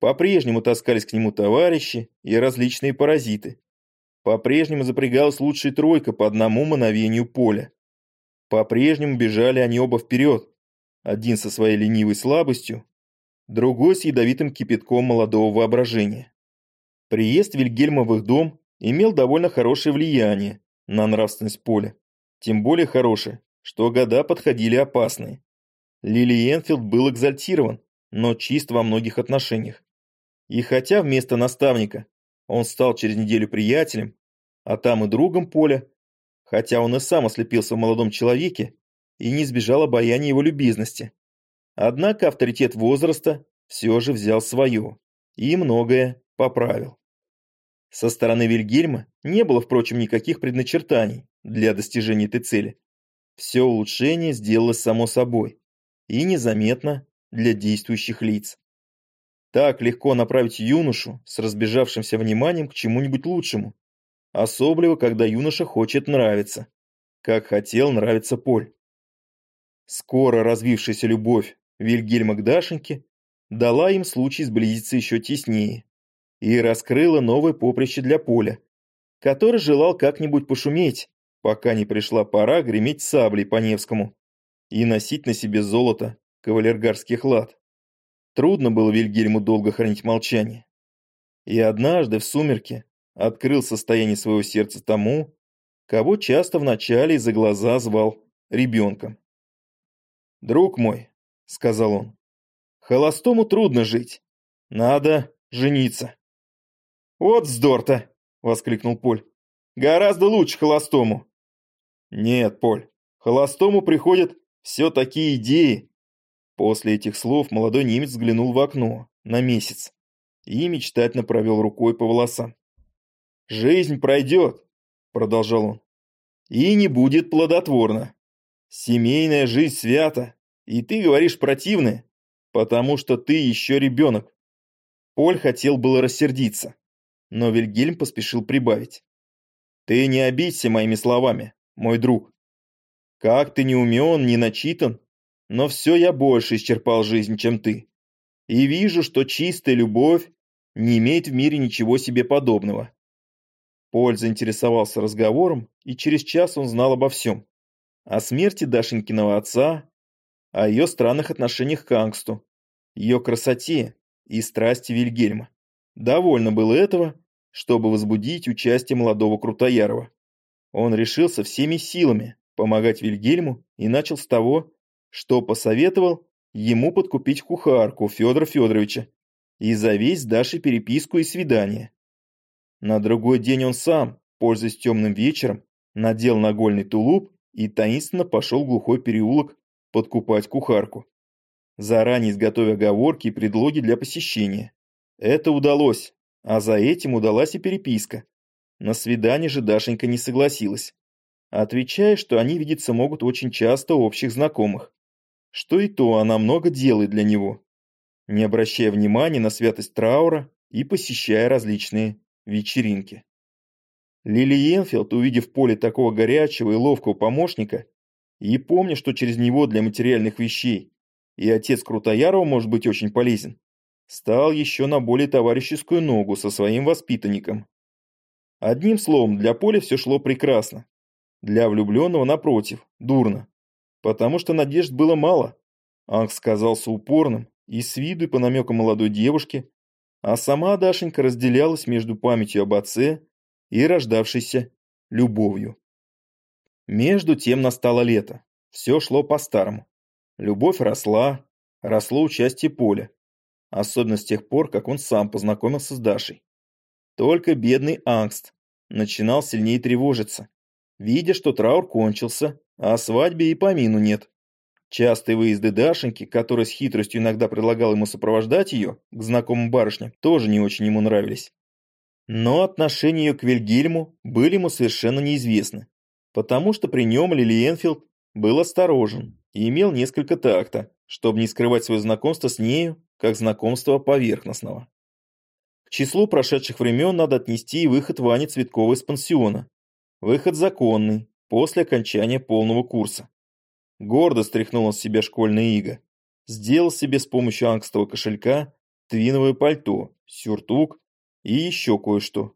[SPEAKER 1] По-прежнему таскались к нему товарищи и различные паразиты, по-прежнему запрягалась лучшая тройка по одному мановению поля. По-прежнему бежали они оба вперед, один со своей ленивой слабостью, другой с ядовитым кипятком молодого воображения. Приезд Вильгельма в их дом имел довольно хорошее влияние на нравственность поля, тем более хорошее, что года подходили опасные. Лили Энфилд был экзальтирован, но чист во многих отношениях. И хотя вместо наставника он стал через неделю приятелем, а там и другом Поля, хотя он и сам ослепился в молодом человеке и не избежал обаяния его любезности. Однако авторитет возраста все же взял свое и многое поправил. Со стороны Вильгельма не было, впрочем, никаких предначертаний для достижения этой цели. Все улучшение сделалось само собой и незаметно для действующих лиц. Так легко направить юношу с разбежавшимся вниманием к чему-нибудь лучшему. Особливо, когда юноша хочет нравиться, как хотел нравиться Поль. Скоро развившаяся любовь Вильгельма к Дашеньке дала им случай сблизиться еще теснее и раскрыла новое поприще для Поля, который желал как-нибудь пошуметь, пока не пришла пора греметь саблей по Невскому и носить на себе золото кавалергарских лад. Трудно было Вильгельму долго хранить молчание. И однажды в сумерке открыл состояние своего сердца тому, кого часто вначале из-за глаза звал ребенком. «Друг мой», — сказал он, — «холостому трудно жить. Надо жениться». «Вот вздор-то!» — воскликнул Поль. «Гораздо лучше холостому». «Нет, Поль, холостому приходят все такие идеи, После этих слов молодой немец взглянул в окно, на месяц, и мечтательно провел рукой по волосам. «Жизнь пройдет», — продолжал он, — «и не будет плодотворна. Семейная жизнь свята, и ты говоришь противное, потому что ты еще ребенок». Поль хотел было рассердиться, но Вильгельм поспешил прибавить. «Ты не обидься моими словами, мой друг. Как ты не умен, не начитан, но все я больше исчерпал жизнь, чем ты. И вижу, что чистая любовь не имеет в мире ничего себе подобного. Поль заинтересовался разговором, и через час он знал обо всем. О смерти Дашенькиного отца, о ее странных отношениях к Ангсту, ее красоте и страсти Вильгельма. Довольно было этого, чтобы возбудить участие молодого Крутоярова. Он решился всеми силами помогать Вильгельму и начал с того, что посоветовал ему подкупить кухарку Федора Федоровича и завесь Даше переписку и свидание. На другой день он сам, пользуясь темным вечером, надел нагольный тулуп и таинственно пошел в глухой переулок подкупать кухарку, заранее изготовя оговорки и предлоги для посещения. Это удалось, А за этим удалась и переписка. На свидание же Дашенька не согласилась, отвечая, что они видеться могут очень часто общих знакомых, что и то она много делает для него, не обращая внимания на святость траура и посещая различные вечеринки. Лили Энфилд, увидев поле такого горячего и ловкого помощника, и помня, что через него для материальных вещей и отец Крутоярова может быть очень полезен, стал еще на более товарищескую ногу со своим воспитанником. Одним словом, для Поля все шло прекрасно. Для влюбленного, напротив, дурно. Потому что надежд было мало. Анг казался упорным и с виду и по намекам молодой девушки, а сама Дашенька разделялась между памятью об отце и рождавшейся любовью. Между тем настало лето. Все шло по-старому. Любовь росла, росло участие Поля особенно с тех пор, как он сам познакомился с Дашей. Только бедный Ангст начинал сильнее тревожиться, видя, что траур кончился, а свадьбе и помину нет. Частые выезды Дашеньки, которая с хитростью иногда предлагал ему сопровождать ее к знакомым барышням, тоже не очень ему нравились. Но отношения ее к Вильгельму были ему совершенно неизвестны, потому что при нем Лили Энфилд был осторожен и имел несколько такта, чтобы не скрывать свое знакомство с нею как знакомство поверхностного. К числу прошедших времен надо отнести и выход Вани Цветкова из пансиона. Выход законный, после окончания полного курса. Гордо стряхнул он с себя школьное иго. Сделал себе с помощью ангстового кошелька твиновое пальто, сюртук и еще кое-что.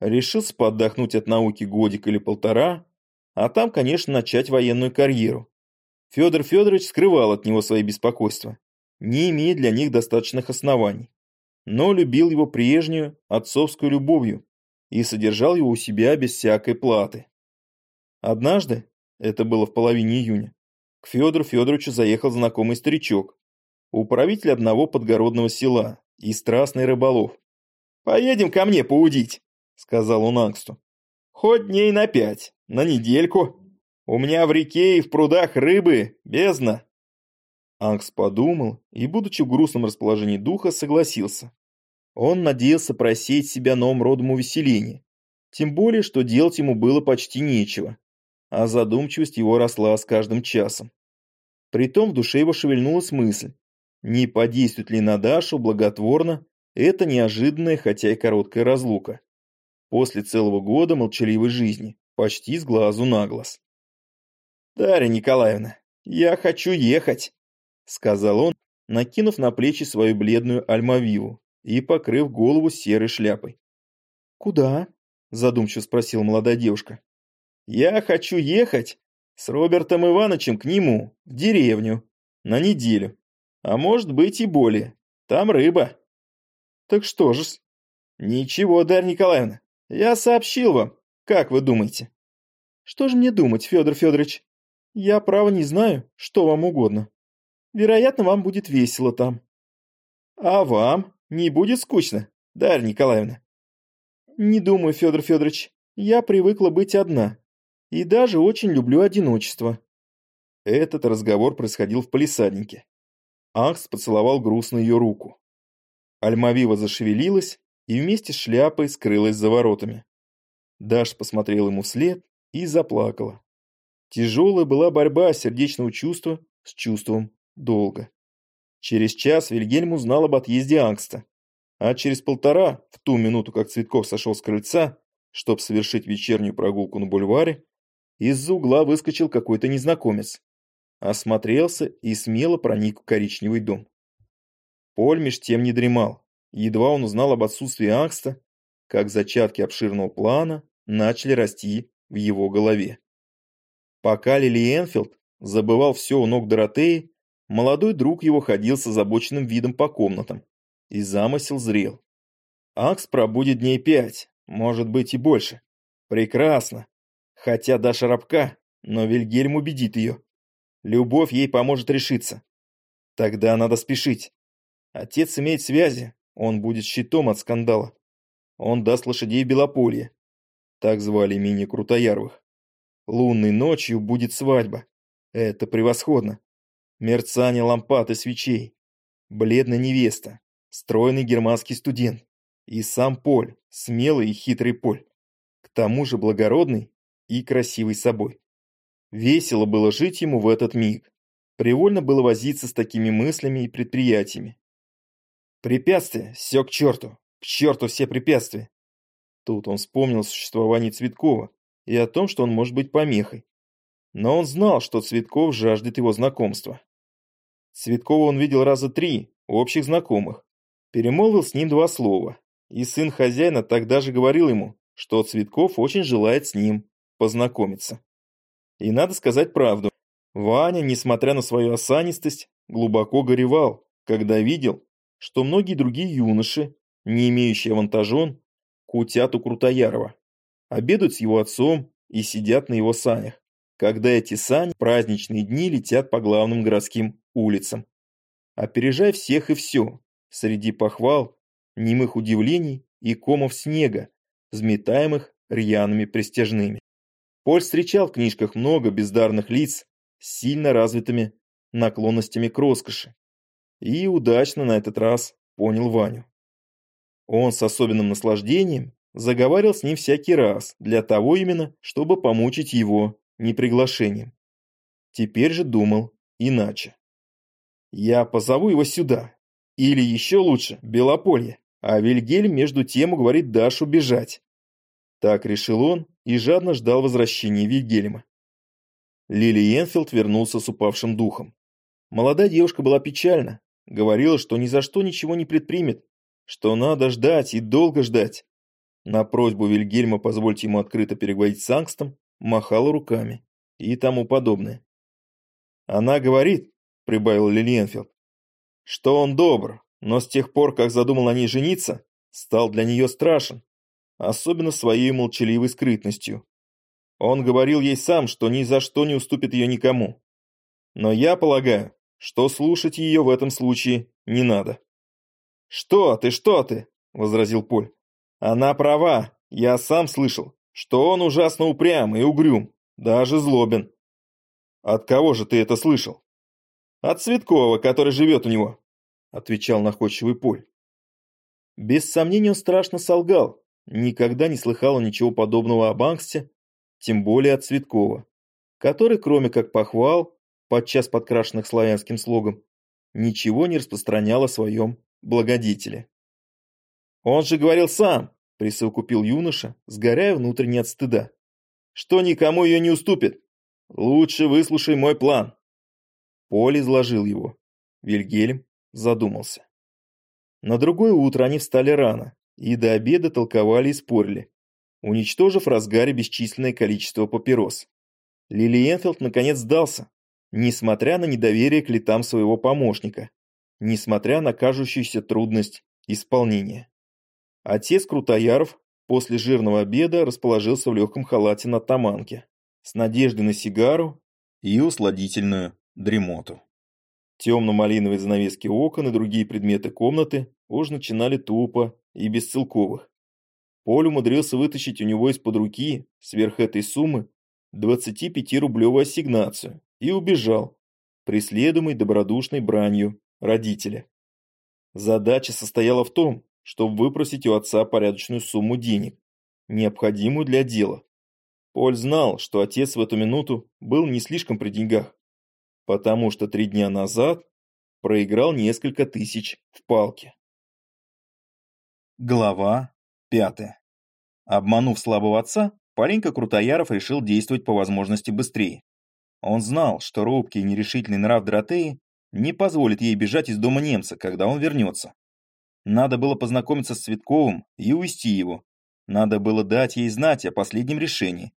[SPEAKER 1] Решился поотдохнуть от науки годик или полтора, а там, конечно, начать военную карьеру. Федор Федорович скрывал от него свои беспокойства не имея для них достаточных оснований, но любил его прежнюю отцовскую любовью и содержал его у себя без всякой платы. Однажды, это было в половине июня, к Федору Федоровичу заехал знакомый старичок, управитель одного подгородного села и страстный рыболов. «Поедем ко мне поудить», — сказал он Ангсту. «Хоть дней на пять, на недельку. У меня в реке и в прудах рыбы бездна. Ангс подумал и, будучи в грустном расположении духа, согласился. Он надеялся просеять себя новым родом увеселения, тем более, что делать ему было почти нечего, а задумчивость его росла с каждым часом. Притом в душе его шевельнулась мысль, не подействует ли на Дашу благотворно эта неожиданная, хотя и короткая разлука. После целого года молчаливой жизни, почти с глазу на глаз. «Дарья Николаевна, я хочу ехать!» — сказал он, накинув на плечи свою бледную альмавиву и покрыв голову серой шляпой. «Куда?» — задумчиво спросила молодая девушка. «Я хочу ехать с Робертом Ивановичем к нему, в деревню, на неделю, а может быть и более. Там рыба». «Так что же-с?» «Ничего, Дарья Николаевна, я сообщил вам. Как вы думаете?» «Что же мне думать, Федор Федорович? Я, право, не знаю, что вам угодно». Вероятно, вам будет весело там. А вам не будет скучно, Дарья Николаевна? Не думаю, Федор Федорович. Я привыкла быть одна. И даже очень люблю одиночество. Этот разговор происходил в палисаднике. Акс поцеловал грустно ее руку. Альмавива зашевелилась и вместе с шляпой скрылась за воротами. Даш посмотрел ему вслед и заплакала. Тяжелая была борьба сердечного чувства с чувством долго. Через час Вильгельм узнал об отъезде Ангста, а через полтора, в ту минуту, как Цветков сошел с крыльца, чтобы совершить вечернюю прогулку на бульваре, из-за угла выскочил какой-то незнакомец, осмотрелся и смело проник в коричневый дом. Поль меж тем не дремал. Едва он узнал об отсутствии Ангста, как зачатки обширного плана начали расти в его голове. Пока Лили Энфилд забывал все у ног Доротеи, Молодой друг его ходил с озабоченным видом по комнатам. И замысел зрел. Акс пробудет дней пять, может быть и больше. Прекрасно. Хотя Даша рабка, но Вильгельм убедит ее. Любовь ей поможет решиться. Тогда надо спешить. Отец имеет связи, он будет щитом от скандала. Он даст лошадей Белополье. Так звали имени Крутояровых. Лунной ночью будет свадьба. Это превосходно мерцание лампад и свечей, бледная невеста, стройный германский студент. И сам Поль, смелый и хитрый Поль. К тому же благородный и красивый собой. Весело было жить ему в этот миг. Привольно было возиться с такими мыслями и предприятиями. Препятствия, все к черту, к черту все препятствия. Тут он вспомнил о существовании Цветкова и о том, что он может быть помехой. Но он знал, что Цветков жаждет его знакомства. Цветкова он видел раза три, общих знакомых. Перемолвил с ним два слова. И сын хозяина тогда же говорил ему, что Цветков очень желает с ним познакомиться. И надо сказать правду. Ваня, несмотря на свою осанистость, глубоко горевал, когда видел, что многие другие юноши, не имеющие авантажон, кутят у Крутоярова, обедают с его отцом и сидят на его санях, когда эти сани праздничные дни летят по главным городским улицам. Опережай всех и все, среди похвал, немых удивлений и комов снега, взметаемых рьяными престижными. Поль встречал в книжках много бездарных лиц с сильно развитыми наклонностями к роскоши. И удачно на этот раз понял Ваню. Он с особенным наслаждением заговаривал с ним всякий раз, для того именно, чтобы помучить его неприглашением. Теперь же думал иначе. Я позову его сюда. Или еще лучше, Белополье. А Вильгельм между тем уговорит Дашу бежать. Так решил он и жадно ждал возвращения Вильгельма. Лили Энфилд вернулся с упавшим духом. Молодая девушка была печальна, говорила, что ни за что ничего не предпримет, что надо ждать и долго ждать. На просьбу Вильгельма позволить ему открыто переговорить с Ангстом, махала руками и тому подобное. «Она говорит», — прибавил Лилиенфилд, «что он добр, но с тех пор, как задумал на ней жениться, стал для нее страшен, особенно своей молчаливой скрытностью. Он говорил ей сам, что ни за что не уступит ее никому. Но я полагаю, что слушать ее в этом случае не надо. «Что ты, что ты?» – возразил Поль. «Она права, я сам слышал, что он ужасно упрям и угрюм, даже злобен». «От кого же ты это слышал?» «От Цветкова, который живет у него», – отвечал находчивый Поль. Без сомнения он страшно солгал, Никогда не слыхала ничего подобного об Ангсте, тем более от Цветкова, который, кроме как похвал, подчас подкрашенных славянским слогом, ничего не распространял о своем благодетеле. «Он же говорил сам», — присовокупил юноша, сгорая внутренне от стыда, «что никому ее не уступит. Лучше выслушай мой план». Поль изложил его. Вильгельм задумался. На другое утро они встали рано, и до обеда толковали и спорили, уничтожив в разгаре бесчисленное количество папирос. Лили Энфилд наконец сдался, несмотря на недоверие к летам своего помощника, несмотря на кажущуюся трудность исполнения. Отец Крутояров после жирного обеда расположился в легком халате на таманке, с надеждой на сигару и усладительную дремоту. Темно-малиновые занавески окон и другие предметы комнаты уж начинали тупо и без Целковых. Поль умудрился вытащить у него из-под руки, сверх этой суммы, 25-рублевую ассигнацию и убежал, преследуемый добродушной бранью родителя. Задача состояла в том, чтобы выпросить у отца порядочную сумму денег, необходимую для дела. Поль знал, что отец в эту минуту был не слишком при деньгах, потому что три дня назад проиграл несколько тысяч в палке. Глава пятая. Обманув слабого отца, Паренька Крутояров решил действовать по возможности быстрее. Он знал, что робкий и нерешительный нрав Доротеи не позволит ей бежать из дома немца, когда он вернется. Надо было познакомиться с Цветковым и увести его. Надо было дать ей знать о последнем решении.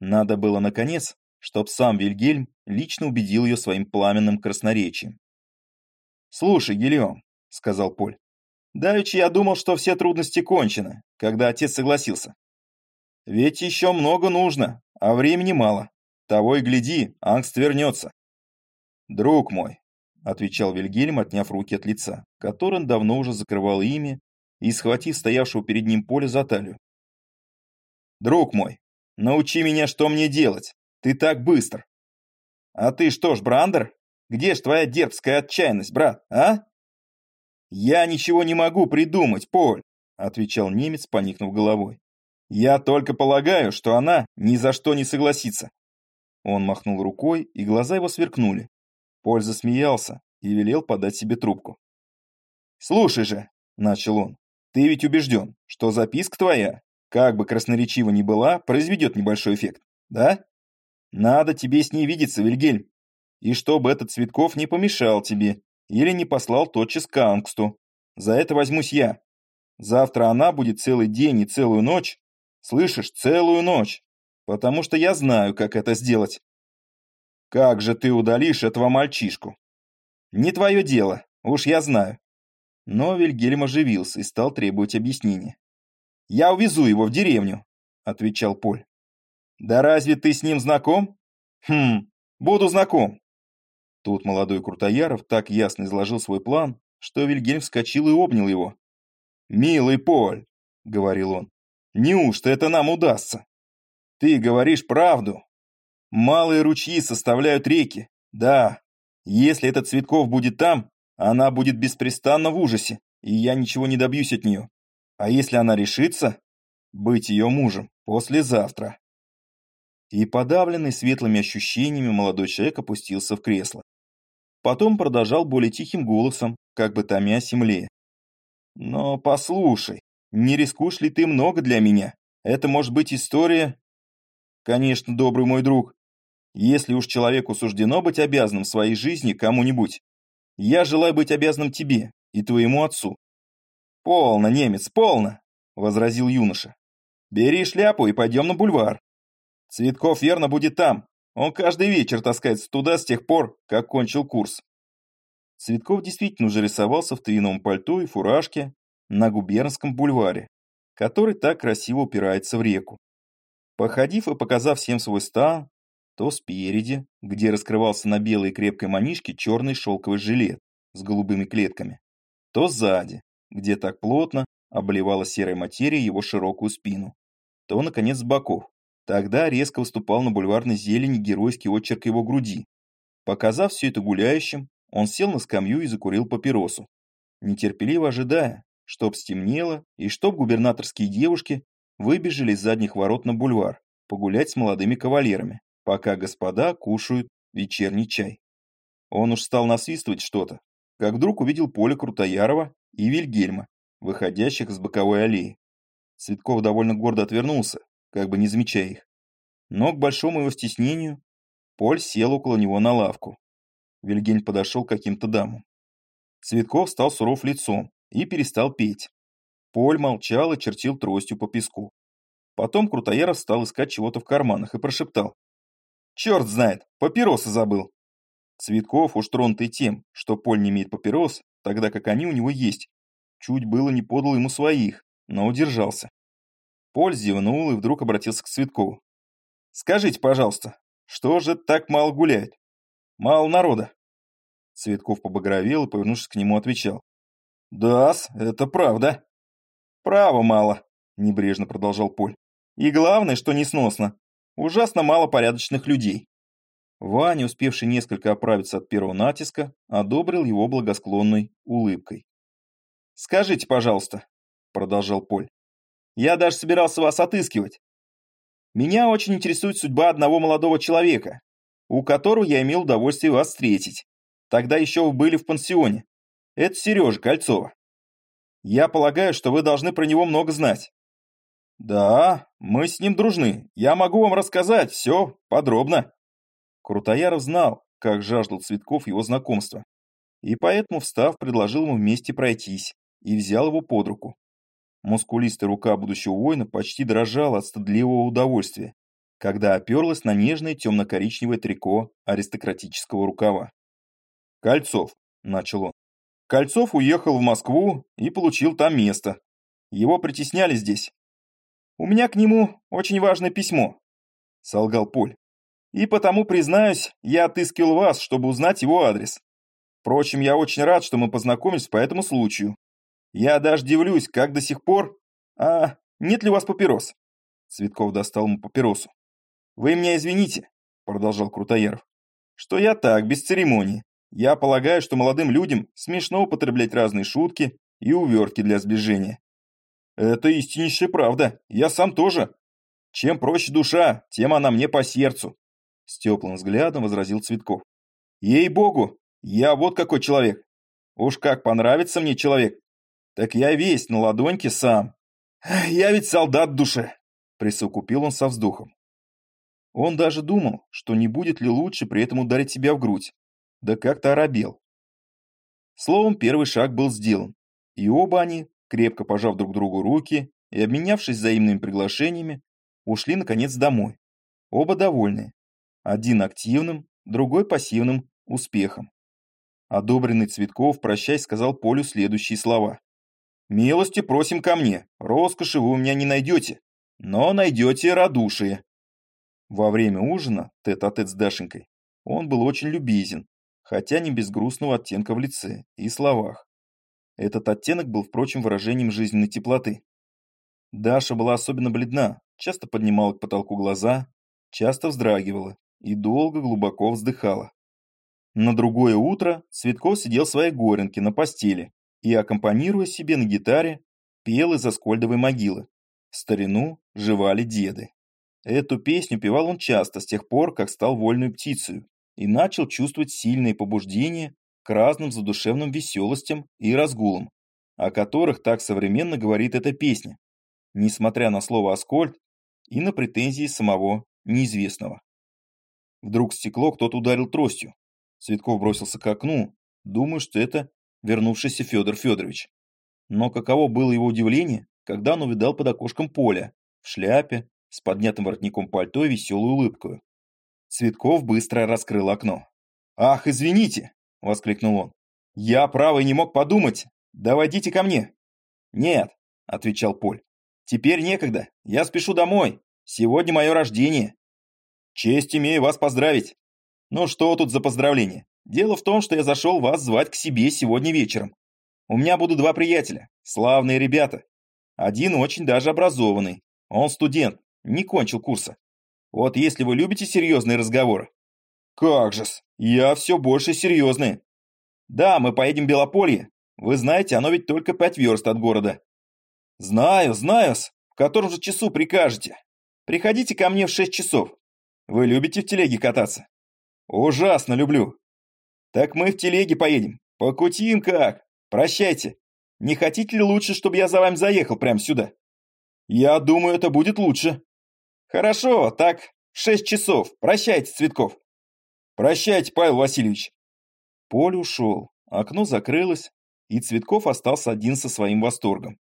[SPEAKER 1] Надо было, наконец, чтоб сам Вильгельм лично убедил ее своим пламенным красноречием. «Слушай, Гильем», — сказал Поль, Давеча я думал, что все трудности кончены, когда отец согласился. Ведь еще много нужно, а времени мало. Того и гляди, Ангст вернется. Друг мой, отвечал Вильгельм, отняв руки от лица, который он давно уже закрывал ими и схватив стоявшего перед ним поле за талию. Друг мой, научи меня, что мне делать. Ты так быстр. А ты что ж, Брандер? Где ж твоя дербская отчаянность, брат, а? «Я ничего не могу придумать, Поль. отвечал немец, поникнув головой. «Я только полагаю, что она ни за что не согласится». Он махнул рукой, и глаза его сверкнули. Поль засмеялся и велел подать себе трубку. «Слушай же», — начал он, — «ты ведь убежден, что записка твоя, как бы красноречива ни была, произведет небольшой эффект, да? Надо тебе с ней видеться, Вильгельм, и чтобы этот Цветков не помешал тебе или не послал тотчас к Ангсту. За это возьмусь я. Завтра она будет целый день и целую ночь, слышишь, целую ночь, потому что я знаю, как это сделать. Как же ты удалишь этого мальчишку? Не твое дело, уж я знаю. Но Вильгельм оживился и стал требовать объяснения. «Я увезу его в деревню», — отвечал Поль. «Да разве ты с ним знаком?» «Хм, буду знаком». Тут молодой Крутояров так ясно изложил свой план, что Вильгельм вскочил и обнял его. «Милый Поль», — говорил он, — «неужто это нам удастся? Ты говоришь правду. Малые ручьи составляют реки. Да, если этот Цветков будет там, она будет беспрестанно в ужасе, и я ничего не добьюсь от нее. А если она решится, быть ее мужем послезавтра». И подавленный светлыми ощущениями молодой человек опустился в кресло. Потом продолжал более тихим голосом, как бы томя земле. «Но послушай, не рискуешь ли ты много для меня? Это может быть история...» «Конечно, добрый мой друг, если уж человеку суждено быть обязанным в своей жизни кому-нибудь, я желаю быть обязанным тебе и твоему отцу». «Полно, немец, полно!» — возразил юноша. «Бери шляпу и пойдем на бульвар. Цветков верно будет там, он каждый вечер таскается туда с тех пор, как кончил курс. Цветков действительно уже рисовался в твиновом пальто и фуражке на губернском бульваре, который так красиво упирается в реку. Походив и показав всем свой стан, то спереди, где раскрывался на белой крепкой манишке черный шелковый жилет с голубыми клетками, то сзади, где так плотно обливала серой материя его широкую спину, то, наконец, с боков, Тогда резко выступал на бульварной зелени геройский очерк его груди. Показав все это гуляющим, он сел на скамью и закурил папиросу, нетерпеливо ожидая, чтоб стемнело и чтоб губернаторские девушки выбежали из задних ворот на бульвар погулять с молодыми кавалерами, пока господа кушают вечерний чай. Он уж стал насвистывать что-то, как вдруг увидел поле Крутоярова и Вильгельма, выходящих с боковой аллеи. Цветков довольно гордо отвернулся, как бы не замечая их. Но к большому его стеснению Поль сел около него на лавку. Вильгельм подошел к каким-то дамам. Цветков стал суров лицом и перестал петь. Поль молчал и чертил тростью по песку. Потом Крутояров стал искать чего-то в карманах и прошептал. «Черт знает, папиросы забыл!» Цветков, уж тронутый тем, что Поль не имеет папирос, тогда как они у него есть, чуть было не подал ему своих, но удержался. Поль зевнул и вдруг обратился к Цветкову. «Скажите, пожалуйста, что же так мало гуляет? Мало народа?» Цветков побагровел и, повернувшись к нему, отвечал. да это правда». «Право мало», — небрежно продолжал Поль. «И главное, что несносно. Ужасно мало порядочных людей». Ваня, успевший несколько оправиться от первого натиска, одобрил его благосклонной улыбкой. «Скажите, пожалуйста», — продолжал Поль, я даже собирался вас отыскивать. Меня очень интересует судьба одного молодого человека, у которого я имел удовольствие вас встретить. Тогда еще вы были в пансионе. Это Сережа Кольцова. Я полагаю, что вы должны про него много знать. Да, мы с ним дружны. Я могу вам рассказать все подробно. Крутояров знал, как жаждал Цветков его знакомства. И поэтому, встав, предложил ему вместе пройтись и взял его под руку. Мускулистая рука будущего воина почти дрожала от стыдливого удовольствия, когда оперлась на нежное темно-коричневое трико аристократического рукава. «Кольцов», — начал он. «Кольцов уехал в Москву и получил там место. Его притесняли здесь. У меня к нему очень важное письмо», — солгал Поль. «И потому, признаюсь, я отыскивал вас, чтобы узнать его адрес. Впрочем, я очень рад, что мы познакомились по этому случаю. Я даже дивлюсь, как до сих пор... А нет ли у вас папирос?» Цветков достал ему папиросу. «Вы меня извините», — продолжал Крутояров, «что я так, без церемонии. Я полагаю, что молодым людям смешно употреблять разные шутки и увертки для сближения. Это истиннейшая правда, я сам тоже. Чем проще душа, тем она мне по сердцу. С теплым взглядом возразил Цветков. Ей-богу, я вот какой человек. Уж как понравится мне человек, так я весь на ладоньке сам. Я ведь солдат душе, присовокупил он со вздохом. Он даже думал, что не будет ли лучше при этом ударить себя в грудь, да как-то оробел. Словом, первый шаг был сделан, и оба они, крепко пожав друг другу руки и обменявшись взаимными приглашениями, ушли наконец домой. Оба довольные. Один активным, другой пассивным успехом. Одобренный Цветков, прощаясь, сказал Полю следующие слова. «Милости просим ко мне, роскоши вы у меня не найдете, но найдете радушие». Во время ужина, тет-а-тет -тет с Дашенькой, он был очень любезен, хотя не без грустного оттенка в лице и словах. Этот оттенок был, впрочем, выражением жизненной теплоты. Даша была особенно бледна, часто поднимала к потолку глаза, часто вздрагивала и долго глубоко вздыхала. На другое утро Цветков сидел в своей горенке на постели и, аккомпанируя себе на гитаре, пел из Аскольдовой могилы. Старину жевали деды. Эту песню певал он часто с тех пор, как стал вольную птицей, и начал чувствовать сильные побуждения к разным задушевным веселостям и разгулам, о которых так современно говорит эта песня, несмотря на слово «Аскольд» и на претензии самого неизвестного. Вдруг стекло кто-то ударил тростью. Цветков бросился к окну, думая, что это вернувшийся Федор Федорович. Но каково было его удивление, когда он увидал под окошком поля, в шляпе, с поднятым воротником пальто и веселую улыбкой. Цветков быстро раскрыл окно. «Ах, извините!» – воскликнул он. «Я, право, не мог подумать. Доводите ко мне». «Нет», – отвечал Поль. «Теперь некогда. Я спешу домой. Сегодня мое рождение». «Честь имею вас поздравить». «Ну что тут за поздравление? Дело в том, что я зашел вас звать к себе сегодня вечером. У меня будут два приятеля, славные ребята. Один очень даже образованный. Он студент, не кончил курса. Вот если вы любите серьезные разговоры. Как же-с, я все больше серьезный. Да, мы поедем в Белополье. Вы знаете, оно ведь только пять верст от города. Знаю, знаю-с. В котором же часу прикажете? Приходите ко мне в шесть часов. Вы любите в телеге кататься? Ужасно люблю. Так мы в телеге поедем. Покутим как. Прощайте. Не хотите ли лучше, чтобы я за вами заехал прямо сюда? Я думаю, это будет лучше. Хорошо, так, шесть часов. Прощайте, Цветков. Прощайте, Павел Васильевич. Поль ушел, окно закрылось, и Цветков остался один со своим восторгом.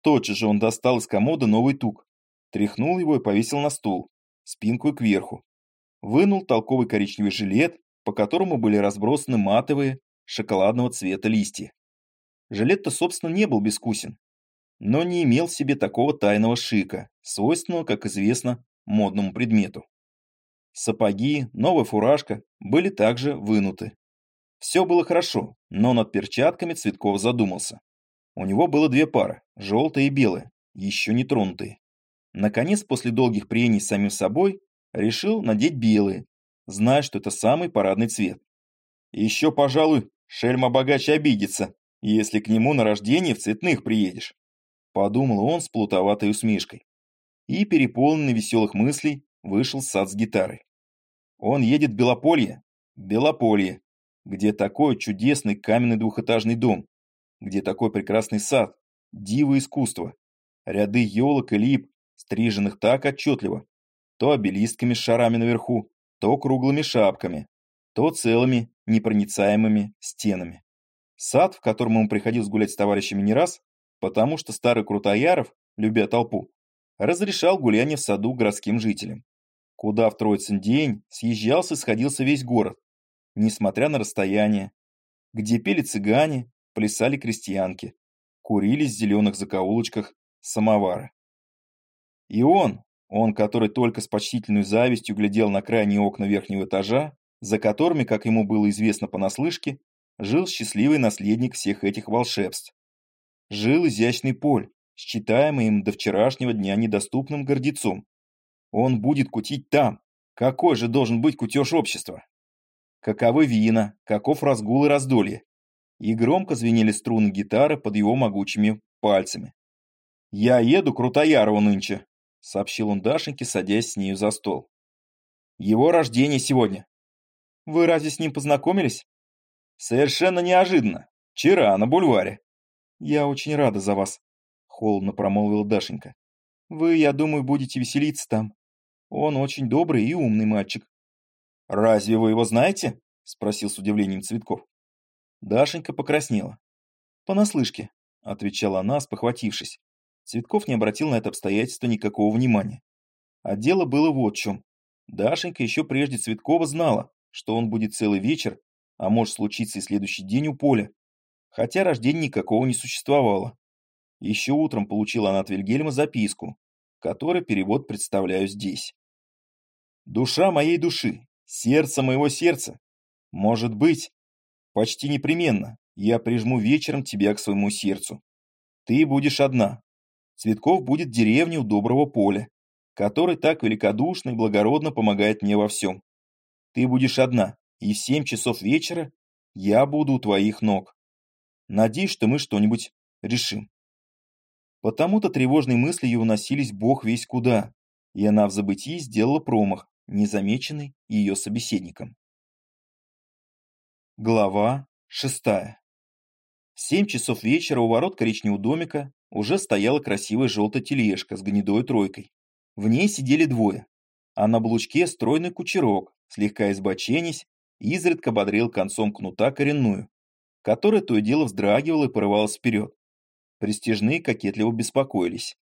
[SPEAKER 1] Тотчас же он достал из комода новый тук, тряхнул его и повесил на стол, спинку кверху. Вынул толковый коричневый жилет, по которому были разбросаны матовые, шоколадного цвета листья. Жилет-то, собственно, не был безвкусен но не имел в себе такого тайного шика, свойственного, как известно, модному предмету. Сапоги, новая фуражка были также вынуты. Все было хорошо, но над перчатками Цветков задумался. У него было две пары, желтая и белая, еще не тронутые. Наконец, после долгих прений с самим собой, решил надеть белые, зная, что это самый парадный цвет. Еще, пожалуй, шельма богаче обидится, если к нему на рождение в цветных приедешь подумал он с плутоватой усмешкой. И, переполненный веселых мыслей, вышел сад с гитарой. Он едет в Белополье, Белополье, где такой чудесный каменный двухэтажный дом, где такой прекрасный сад, диво искусства, ряды елок и лип, стриженных так отчетливо, то обелистками с шарами наверху, то круглыми шапками, то целыми непроницаемыми стенами. Сад, в котором ему приходилось гулять с товарищами не раз, потому что старый Крутояров, любя толпу, разрешал гуляние в саду городским жителям, куда в Троицын день съезжался и сходился весь город, несмотря на расстояние, где пели цыгане, плясали крестьянки, курились в зеленых закоулочках самовары. И он, он, который только с почтительной завистью глядел на крайние окна верхнего этажа, за которыми, как ему было известно понаслышке, жил счастливый наследник всех этих волшебств, жил изящный Поль, считаемый им до вчерашнего дня недоступным гордецом. Он будет кутить там. Какой же должен быть кутеж общества? Каковы вина, каков разгул и раздолье. И громко звенели струны гитары под его могучими пальцами. «Я еду к Рутоярову нынче», — сообщил он Дашеньке, садясь с нею за стол. «Его рождение сегодня». «Вы разве с ним познакомились?» «Совершенно неожиданно. Вчера, на бульваре». «Я очень рада за вас», — холодно промолвила Дашенька. «Вы, я думаю, будете веселиться там. Он очень добрый и умный мальчик». «Разве вы его знаете?» — спросил с удивлением Цветков. Дашенька покраснела. «Понаслышке», — отвечала она, спохватившись. Цветков не обратил на это обстоятельство никакого внимания. А дело было вот в чем. Дашенька еще прежде Цветкова знала, что он будет целый вечер, а может случиться и следующий день у поля. Хотя рождения никакого не существовало. Еще утром получила она от Вильгельма записку, которой перевод представляю здесь. «Душа моей души, сердце моего сердца. Может быть, почти непременно, я прижму вечером тебя к своему сердцу. Ты будешь одна. Цветков будет в деревне у доброго поля, который так великодушно и благородно помогает мне во всем. Ты будешь одна, и в семь часов вечера я буду у твоих ног. Надеюсь, что мы что-нибудь решим. Потому-то тревожные мысли ее уносились бог весь куда, и она в забытии сделала промах, незамеченный ее собеседником. Глава шестая семь часов вечера у ворот коричневого домика уже стояла красивая желтая тележка с гнедой тройкой. В ней сидели двое, а на блучке стройный кучерок, слегка избоченясь, изредка бодрил концом кнута коренную, которая то и дело вздрагивала и порывалась вперед. Престижные кокетливо беспокоились.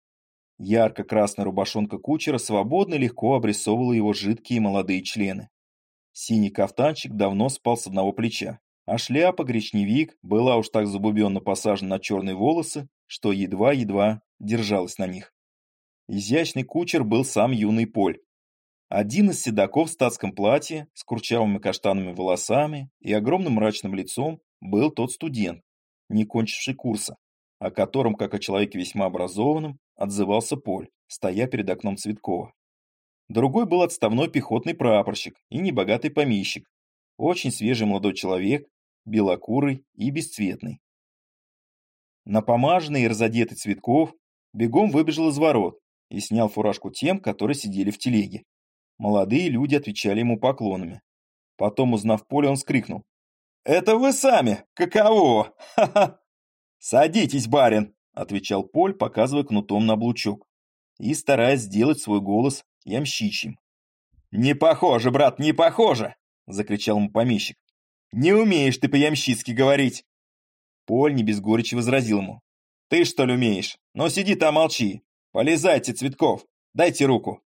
[SPEAKER 1] Ярко-красная рубашонка кучера свободно и легко обрисовывала его жидкие молодые члены. Синий кафтанчик давно спал с одного плеча а шляпа гречневик была уж так забубенно посажена на черные волосы, что едва-едва держалась на них. Изящный кучер был сам юный Поль. Один из седаков в статском платье, с курчавыми каштанными волосами и огромным мрачным лицом, был тот студент, не кончивший курса, о котором, как о человеке весьма образованном, отзывался Поль, стоя перед окном Цветкова. Другой был отставной пехотный прапорщик и небогатый помещик, очень свежий молодой человек, белокурый и бесцветный. Напомаженный и разодетый Цветков бегом выбежал из ворот и снял фуражку тем, которые сидели в телеге. Молодые люди отвечали ему поклонами. Потом, узнав поле, он скрикнул. «Это вы сами! Каково? Ха-ха!» «Садитесь, барин!» — отвечал Поль, показывая кнутом на облучок и стараясь сделать свой голос ямщичьим. «Не похоже, брат, не похоже!» — закричал ему помещик. «Не умеешь ты по-ямщицки говорить!» Поль не без горечи возразил ему. «Ты что ли умеешь? Ну сиди там молчи! Полезайте, Цветков! Дайте руку!»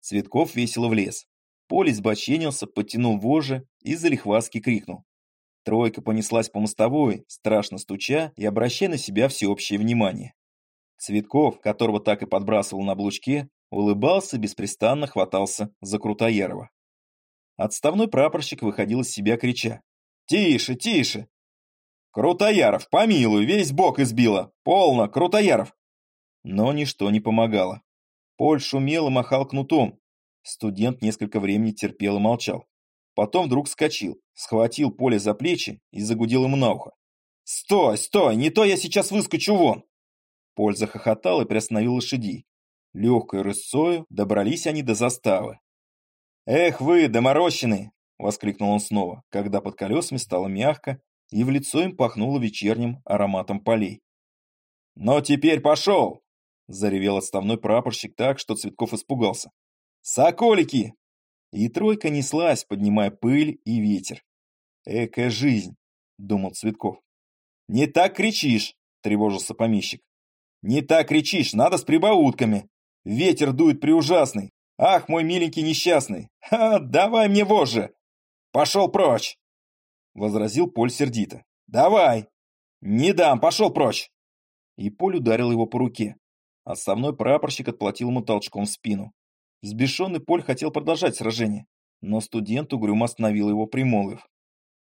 [SPEAKER 1] Цветков весело влез. Поль избоченился, подтянул вожжи и залихватски крикнул. Тройка понеслась по мостовой, страшно стуча и обращая на себя всеобщее внимание. Цветков, которого так и подбрасывал на облучке, улыбался, беспрестанно хватался за Крутоярова. Отставной прапорщик выходил из себя, крича. «Тише, тише!» «Крутояров, помилуй, весь бок избило! Полно, Крутояров!» Но ничто не помогало. Поль шумел и махал кнутом. Студент несколько времени терпел и молчал. Потом вдруг вскочил, схватил Поля за плечи и загудел ему на ухо. «Стой, стой, не то я сейчас выскочу вон!» Поль захохотал и приостановил лошадей. Легкой рысцою добрались они до заставы. «Эх вы, доморощенные!» — воскликнул он снова, когда под колесами стало мягко и в лицо им пахнуло вечерним ароматом полей. «Но теперь пошел!» — заревел отставной прапорщик так, что Цветков испугался. «Соколики!» И тройка неслась, поднимая пыль и ветер. «Экая жизнь!» — думал Цветков. «Не так кричишь!» — тревожился помещик. «Не так кричишь, надо с прибаутками! Ветер дует приужасный, Ах, мой миленький несчастный! Ха, давай мне вожжи! Пошел прочь!» Возразил Поль сердито. «Давай!» «Не дам, пошел прочь!» И Поль ударил его по руке. Отставной прапорщик отплатил ему толчком в спину. Сбешенный Поль хотел продолжать сражение, но студент угрюмо остановил его, примолвив.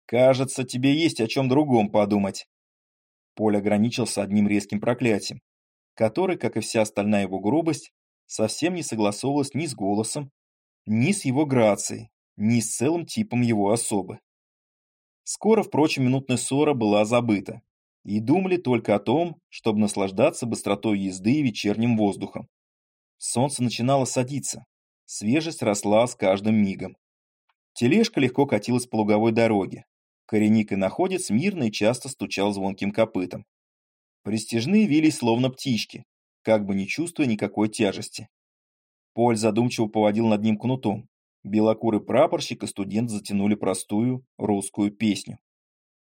[SPEAKER 1] «Кажется, тебе есть о чем другом подумать». Поль ограничился одним резким проклятием, который, как и вся остальная его грубость, совсем не согласовывалась ни с голосом, ни с его грацией, ни с целым типом его особы. Скоро, впрочем, минутная ссора была забыта. и думали только о том, чтобы наслаждаться быстротой езды и вечерним воздухом. Солнце начинало садиться, свежесть росла с каждым мигом. Тележка легко катилась по луговой дороге. Коренник и находец мирно и часто стучал звонким копытом. Престижные вились словно птички, как бы не чувствуя никакой тяжести. Поль задумчиво поводил над ним кнутом. Белокурый прапорщик и студент затянули простую русскую песню.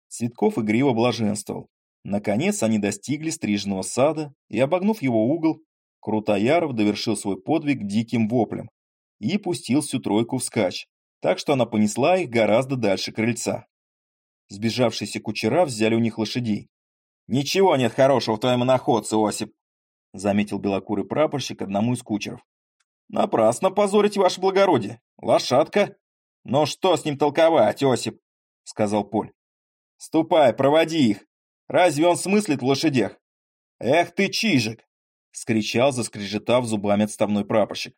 [SPEAKER 1] Цветков игриво блаженствовал. Наконец они достигли стриженного сада, и, обогнув его угол, Крутояров довершил свой подвиг диким воплем и пустил всю тройку вскачь, так что она понесла их гораздо дальше крыльца. Сбежавшиеся кучера взяли у них лошадей. «Ничего нет хорошего в твоем находце, Осип», заметил белокурый прапорщик одному из кучеров. «Напрасно позорить ваше благородие. Лошадка. Но что с ним толковать, Осип?» сказал Поль. «Ступай, проводи их. Разве он смыслит в лошадях? Эх ты, Чижик!» Скричал, заскрежетав зубами отставной прапорщик.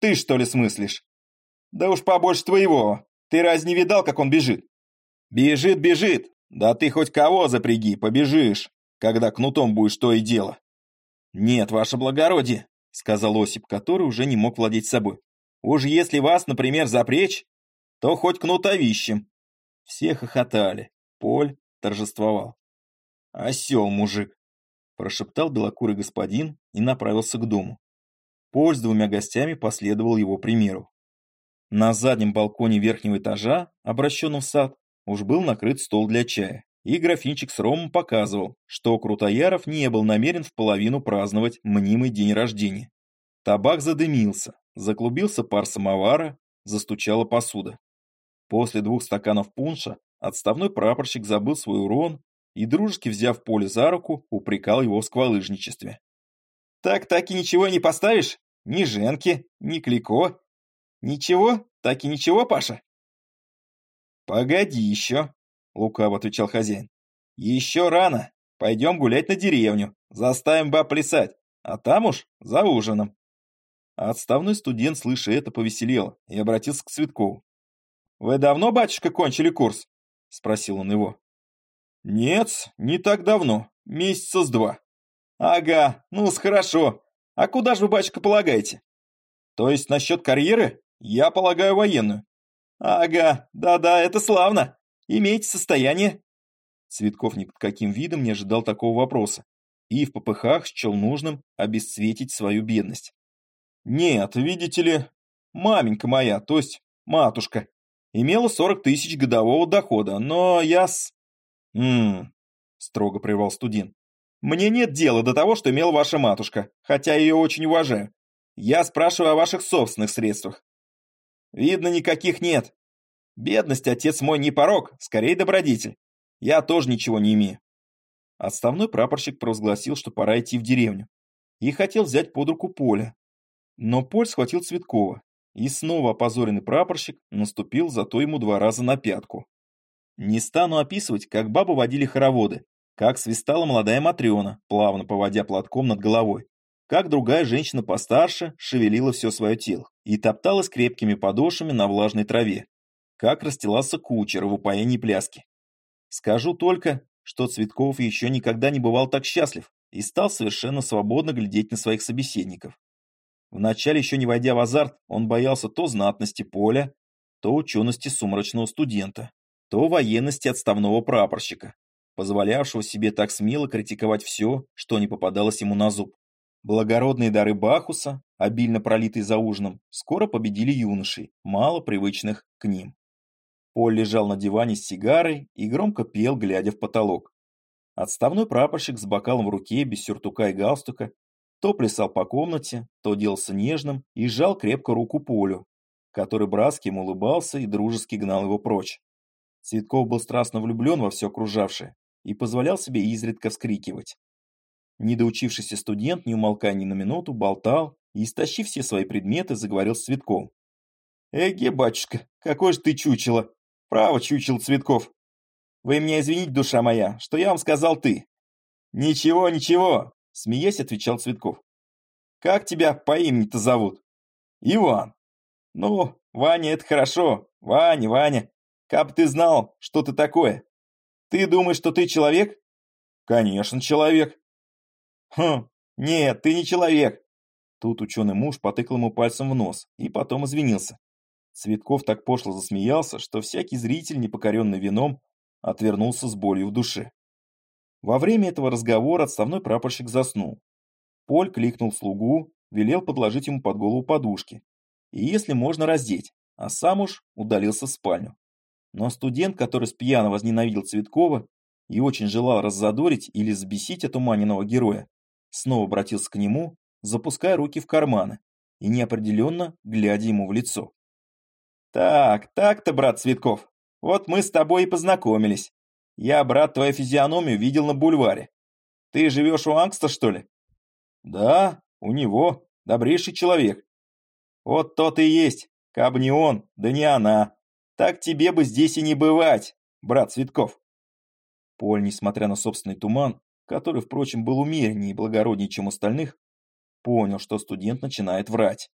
[SPEAKER 1] «Ты что ли смыслишь?» «Да уж побольше твоего. Ты разве не видал, как он бежит?» «Бежит, бежит! Да ты хоть кого запряги, побежишь, когда кнутом будешь то и дело!» «Нет, ваше благородие», — сказал Осип, который уже не мог владеть собой. «Уж если вас, например, запречь, то хоть кнутовищем». Все хохотали. Поль торжествовал. «Осел, мужик!» – прошептал белокурый господин и направился к дому. Поль с двумя гостями последовал его примеру. На заднем балконе верхнего этажа, обращенном в сад, уж был накрыт стол для чая, и графинчик с ромом показывал, что Крутояров не был намерен в половину праздновать мнимый день рождения. Табак задымился, заклубился пар самовара, застучала посуда. После двух стаканов пунша отставной прапорщик забыл свой урон и, дружески взяв поле за руку, упрекал его в сквалыжничестве. «Так так и ничего не поставишь? Ни Женки, ни Клико, «Ничего? Так и ничего, Паша?» «Погоди еще», — лукаво отвечал хозяин. «Еще рано. Пойдем гулять на деревню. Заставим баб плясать. А там уж за ужином». Отставной студент, слыша это, повеселел и обратился к Цветкову. «Вы давно, батюшка, кончили курс?» — спросил он его. «Нет, не так давно. Месяца с два». «Ага, ну хорошо. А куда же вы, батюшка, полагаете?» «То есть насчет карьеры?» Я полагаю, военную. Ага, да-да, это славно. Имеете состояние? Цветков ни под каким видом не ожидал такого вопроса и в попыхах счел нужным обесцветить свою бедность. Нет, видите ли, маменька моя, то есть матушка, имела 40 тысяч годового дохода, но я с... Ммм, строго прервал студент. Мне нет дела до того, что имела ваша матушка, хотя ее очень уважаю. Я спрашиваю о ваших собственных средствах. Видно, никаких нет. Бедность, отец мой, не порог, скорее добродетель. Я тоже ничего не имею. Отставной прапорщик провозгласил, что пора идти в деревню. И хотел взять под руку Поля. Но Поль схватил Цветкова. И снова опозоренный прапорщик наступил зато ему два раза на пятку. Не стану описывать, как бабу водили хороводы, как свистала молодая Матрена, плавно поводя платком над головой, как другая женщина постарше шевелила все свое тело и топталась крепкими подошвами на влажной траве, как расстилался кучер в упоении пляски. Скажу только, что Цветков еще никогда не бывал так счастлив и стал совершенно свободно глядеть на своих собеседников. Вначале, еще не войдя в азарт, он боялся то знатности поля, то учености сумрачного студента, то военности отставного прапорщика, позволявшего себе так смело критиковать все, что не попадалось ему на зуб. Благородные дары Бахуса, обильно пролитые за ужином, скоро победили юношей, мало привычных к ним. Поль лежал на диване с сигарой и громко пел, глядя в потолок. Отставной прапорщик с бокалом в руке, без сюртука и галстука, то плясал по комнате, то делался нежным и сжал крепко руку Полю, который братски ему улыбался и дружески гнал его прочь. Цветков был страстно влюблен во все окружавшее и позволял себе изредка вскрикивать. Недоучившийся студент, не умолкая ни на минуту, болтал и, истощив все свои предметы, заговорил с Цветком. «Эге, батюшка, какой же ты чучело! Право, чучел Цветков! Вы меня извините, душа моя, что я вам сказал ты!» «Ничего, ничего!» — смеясь, отвечал Цветков. «Как тебя по имени-то зовут?» «Иван». «Ну, Ваня, это хорошо. Ваня, Ваня. Как ты знал, что ты такое? Ты думаешь, что ты человек?» Конечно, человек. Хм, нет, ты не человек. Тут ученый муж потыкал ему пальцем в нос и потом извинился. Цветков так пошло засмеялся, что всякий зритель, непокоренный вином, отвернулся с болью в душе. Во время этого разговора отставной прапорщик заснул. Поль кликнул слугу, велел подложить ему под голову подушки. И если можно раздеть, а сам уж удалился в спальню. Но студент, который с пьяно возненавидел Цветкова и очень желал раззадорить или взбесить отуманенного героя, снова обратился к нему, запуская руки в карманы и неопределенно глядя ему в лицо. «Так, так-то, брат Цветков, вот мы с тобой и познакомились. Я, брат, твою физиономию видел на бульваре. Ты живешь у Ангста, что ли?» «Да, у него. Добрейший человек». «Вот тот и есть. Каб не он, да не она. Так тебе бы здесь и не бывать, брат Цветков». Поль, несмотря на собственный туман, который, впрочем, был умереннее и благороднее, чем остальных, понял, что студент начинает врать.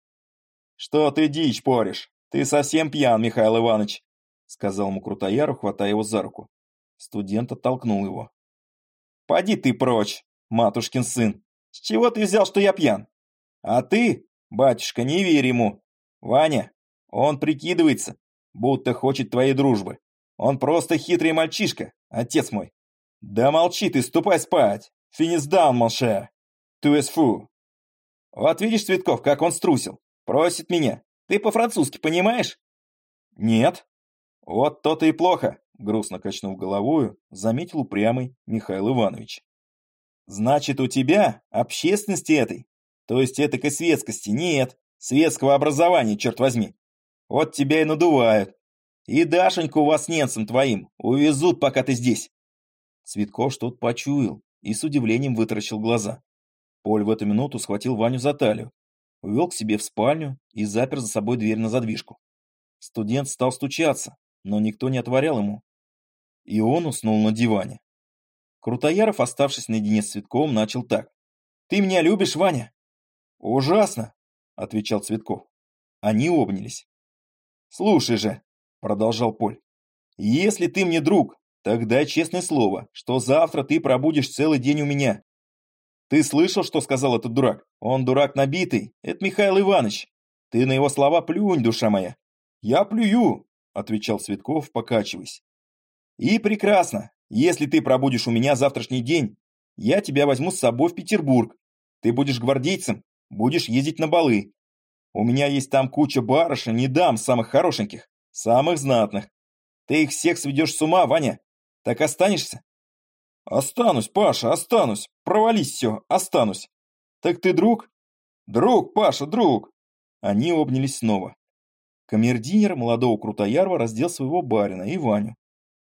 [SPEAKER 1] «Что ты дичь поришь? Ты совсем пьян, Михаил Иванович!» сказал ему Крутояру, хватая его за руку. Студент оттолкнул его. «Поди ты прочь, матушкин сын! С чего ты взял, что я пьян? А ты, батюшка, не верь ему! Ваня, он прикидывается, будто хочет твоей дружбы. Он просто хитрый мальчишка, отец мой. Да молчи ты, ступай спать! Финис даун, es fou! Вот видишь, Цветков, как он струсил. Просит меня. Ты по-французски понимаешь? Нет. Вот то-то и плохо, грустно качнув головою, заметил упрямый Михаил Иванович. Значит, у тебя общественности этой, то есть этакой светскости, нет, светского образования, черт возьми. Вот тебя и надувают. И Дашеньку вас немцам твоим увезут, пока ты здесь. Цветков что-то почуял и с удивлением вытаращил глаза. Поль в эту минуту схватил Ваню за талию, увел к себе в спальню и запер за собой дверь на задвижку. Студент стал стучаться, но никто не отворял ему. И он уснул на диване. Крутояров, оставшись наедине с Цветковым, начал так. «Ты меня любишь, Ваня?» «Ужасно», — отвечал Цветков. Они обнялись. «Слушай же», — продолжал Поль, — «если ты мне друг, тогда честное слово, что завтра ты пробудешь целый день у меня. Ты слышал, что сказал этот дурак? Он дурак набитый. Это Михаил Иванович. Ты на его слова плюнь, душа моя. Я плюю, отвечал Цветков, покачиваясь. И прекрасно. Если ты пробудешь у меня завтрашний день, я тебя возьму с собой в Петербург. Ты будешь гвардейцем, будешь ездить на балы. У меня есть там куча барышень и дам самых хорошеньких, самых знатных. Ты их всех сведешь с ума, Ваня. Так останешься? «Останусь, Паша, останусь! Провались все, останусь!» «Так ты друг?» «Друг, Паша, друг!» Они обнялись снова. Камердинер молодого Крутоярва раздел своего барина и Ваню,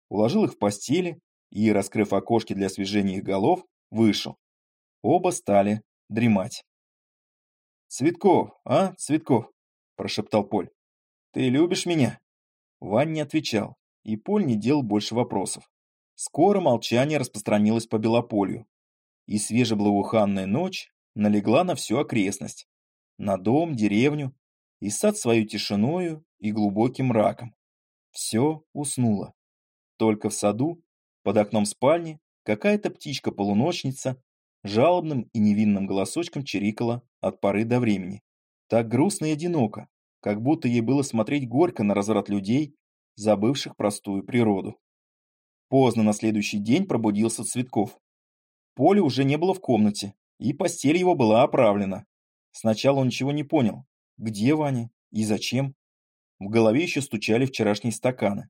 [SPEAKER 1] уложил их в постели и, раскрыв окошки для освежения их голов, вышел. Оба стали дремать. «Цветков, а, Цветков?» – прошептал Поль. «Ты любишь меня?» Вань не отвечал, и Поль не делал больше вопросов. Скоро молчание распространилось по Белополью, и свежеблагоуханная ночь налегла на всю окрестность, на дом, деревню, и сад свою тишиною и глубоким мраком. Все уснуло. Только в саду, под окном спальни, какая-то птичка-полуночница жалобным и невинным голосочком чирикала от поры до времени. Так грустно и одиноко, как будто ей было смотреть горько на разврат людей, забывших простую природу. Поздно на следующий день пробудился Цветков. Поля уже не было в комнате, и постель его была оправлена. Сначала он ничего не понял. Где Ваня? И зачем? В голове еще стучали вчерашние стаканы.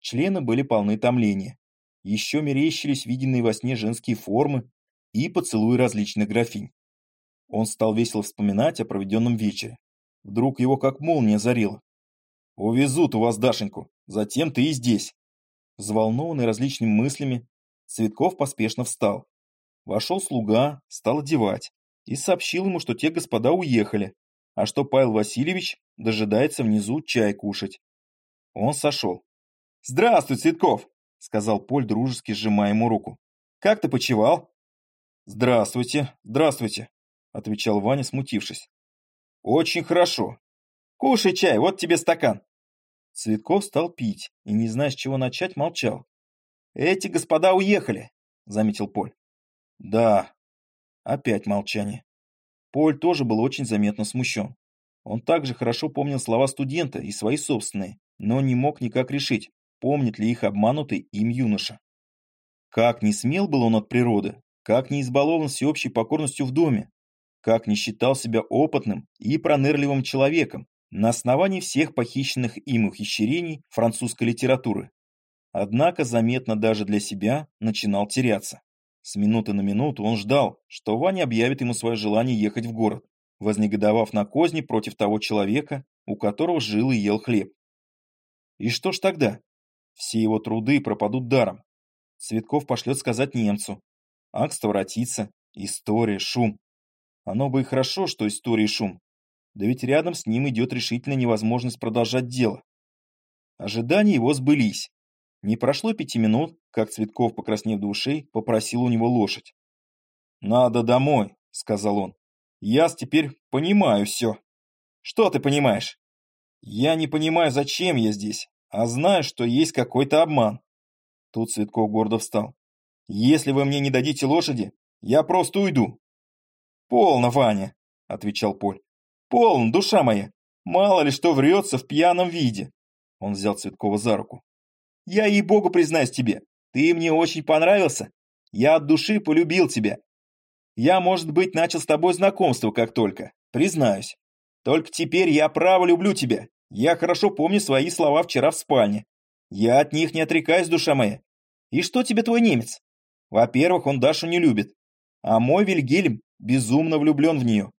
[SPEAKER 1] Члены были полны томления. Еще мерещились виденные во сне женские формы и поцелуи различных графинь. Он стал весело вспоминать о проведенном вечере. Вдруг его как молния озарила. «Увезут у вас Дашеньку, затем ты и здесь. Взволнованный различными мыслями, Цветков поспешно встал. Вошел слуга, стал одевать и сообщил ему, что те господа уехали, а что Павел Васильевич дожидается внизу чай кушать. Он сошел. «Здравствуй, Цветков!» — сказал Поль, дружески сжимая ему руку. «Как ты почевал?» «Здравствуйте, здравствуйте», — отвечал Ваня, смутившись. «Очень хорошо. Кушай чай, вот тебе стакан». Цветков стал пить и, не зная, с чего начать, молчал. «Эти господа уехали», — заметил Поль. Да. Опять молчание. Поль тоже был очень заметно смущен. Он также хорошо помнил слова студента и свои собственные, но не мог никак решить, помнит ли их обманутый им юноша. Как не смел был он от природы, как не избалован всеобщей покорностью в доме, как не считал себя опытным и пронырливым человеком на основании всех похищенных им ухищрений французской литературы. Однако заметно даже для себя начинал теряться. С минуты на минуту он ждал, что Ваня объявит ему свое желание ехать в город, вознегодовав на козни против того человека, у которого жил и ел хлеб. И что ж тогда? Все его труды пропадут даром. Цветков пошлет сказать немцу. Акст воротится. История, шум. Оно бы и хорошо, что история и шум. Да ведь рядом с ним идет решительная невозможность продолжать дело. Ожидания его сбылись. Не прошло пяти минут, как Цветков, покраснев до ушей, попросил у него лошадь. «Надо домой», — сказал он. «Я теперь понимаю все». «Что ты понимаешь?» «Я не понимаю, зачем я здесь, а знаю, что есть какой-то обман». Тут Цветков гордо встал. «Если вы мне не дадите лошади, я просто уйду». «Полно, Ваня», — отвечал Поль. «Полно, душа моя. Мало ли что врется в пьяном виде». Он взял Цветкова за руку. Я ей-богу признаюсь тебе, ты мне очень понравился. Я от души полюбил тебя. Я, может быть, начал с тобой знакомство как только, признаюсь. Только теперь я право люблю тебя. Я хорошо помню свои слова вчера в спальне. Я от них не отрекаюсь, душа моя. И что тебе твой немец? Во-первых, он Дашу не любит. А мой Вильгельм безумно влюблен в нее.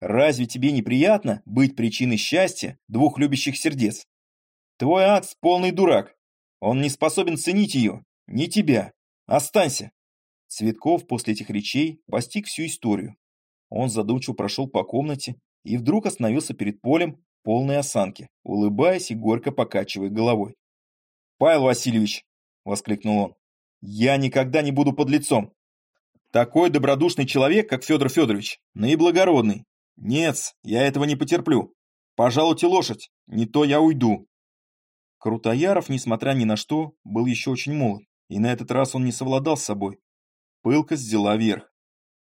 [SPEAKER 1] Разве тебе неприятно быть причиной счастья двух любящих сердец? Твой Акс полный дурак, он не способен ценить ее, не тебя. Останься. Цветков после этих речей постиг всю историю. Он задумчиво прошел по комнате и вдруг остановился перед полем полной осанки, улыбаясь и горько покачивая головой. «Павел Васильевич!» — воскликнул он. «Я никогда не буду под лицом. Такой добродушный человек, как Федор Федорович, наиблагородный. Нет, я этого не потерплю. Пожалуйте лошадь, не то я уйду. Крутояров, несмотря ни на что, был еще очень молод, и на этот раз он не совладал с собой. Пылкость взяла верх.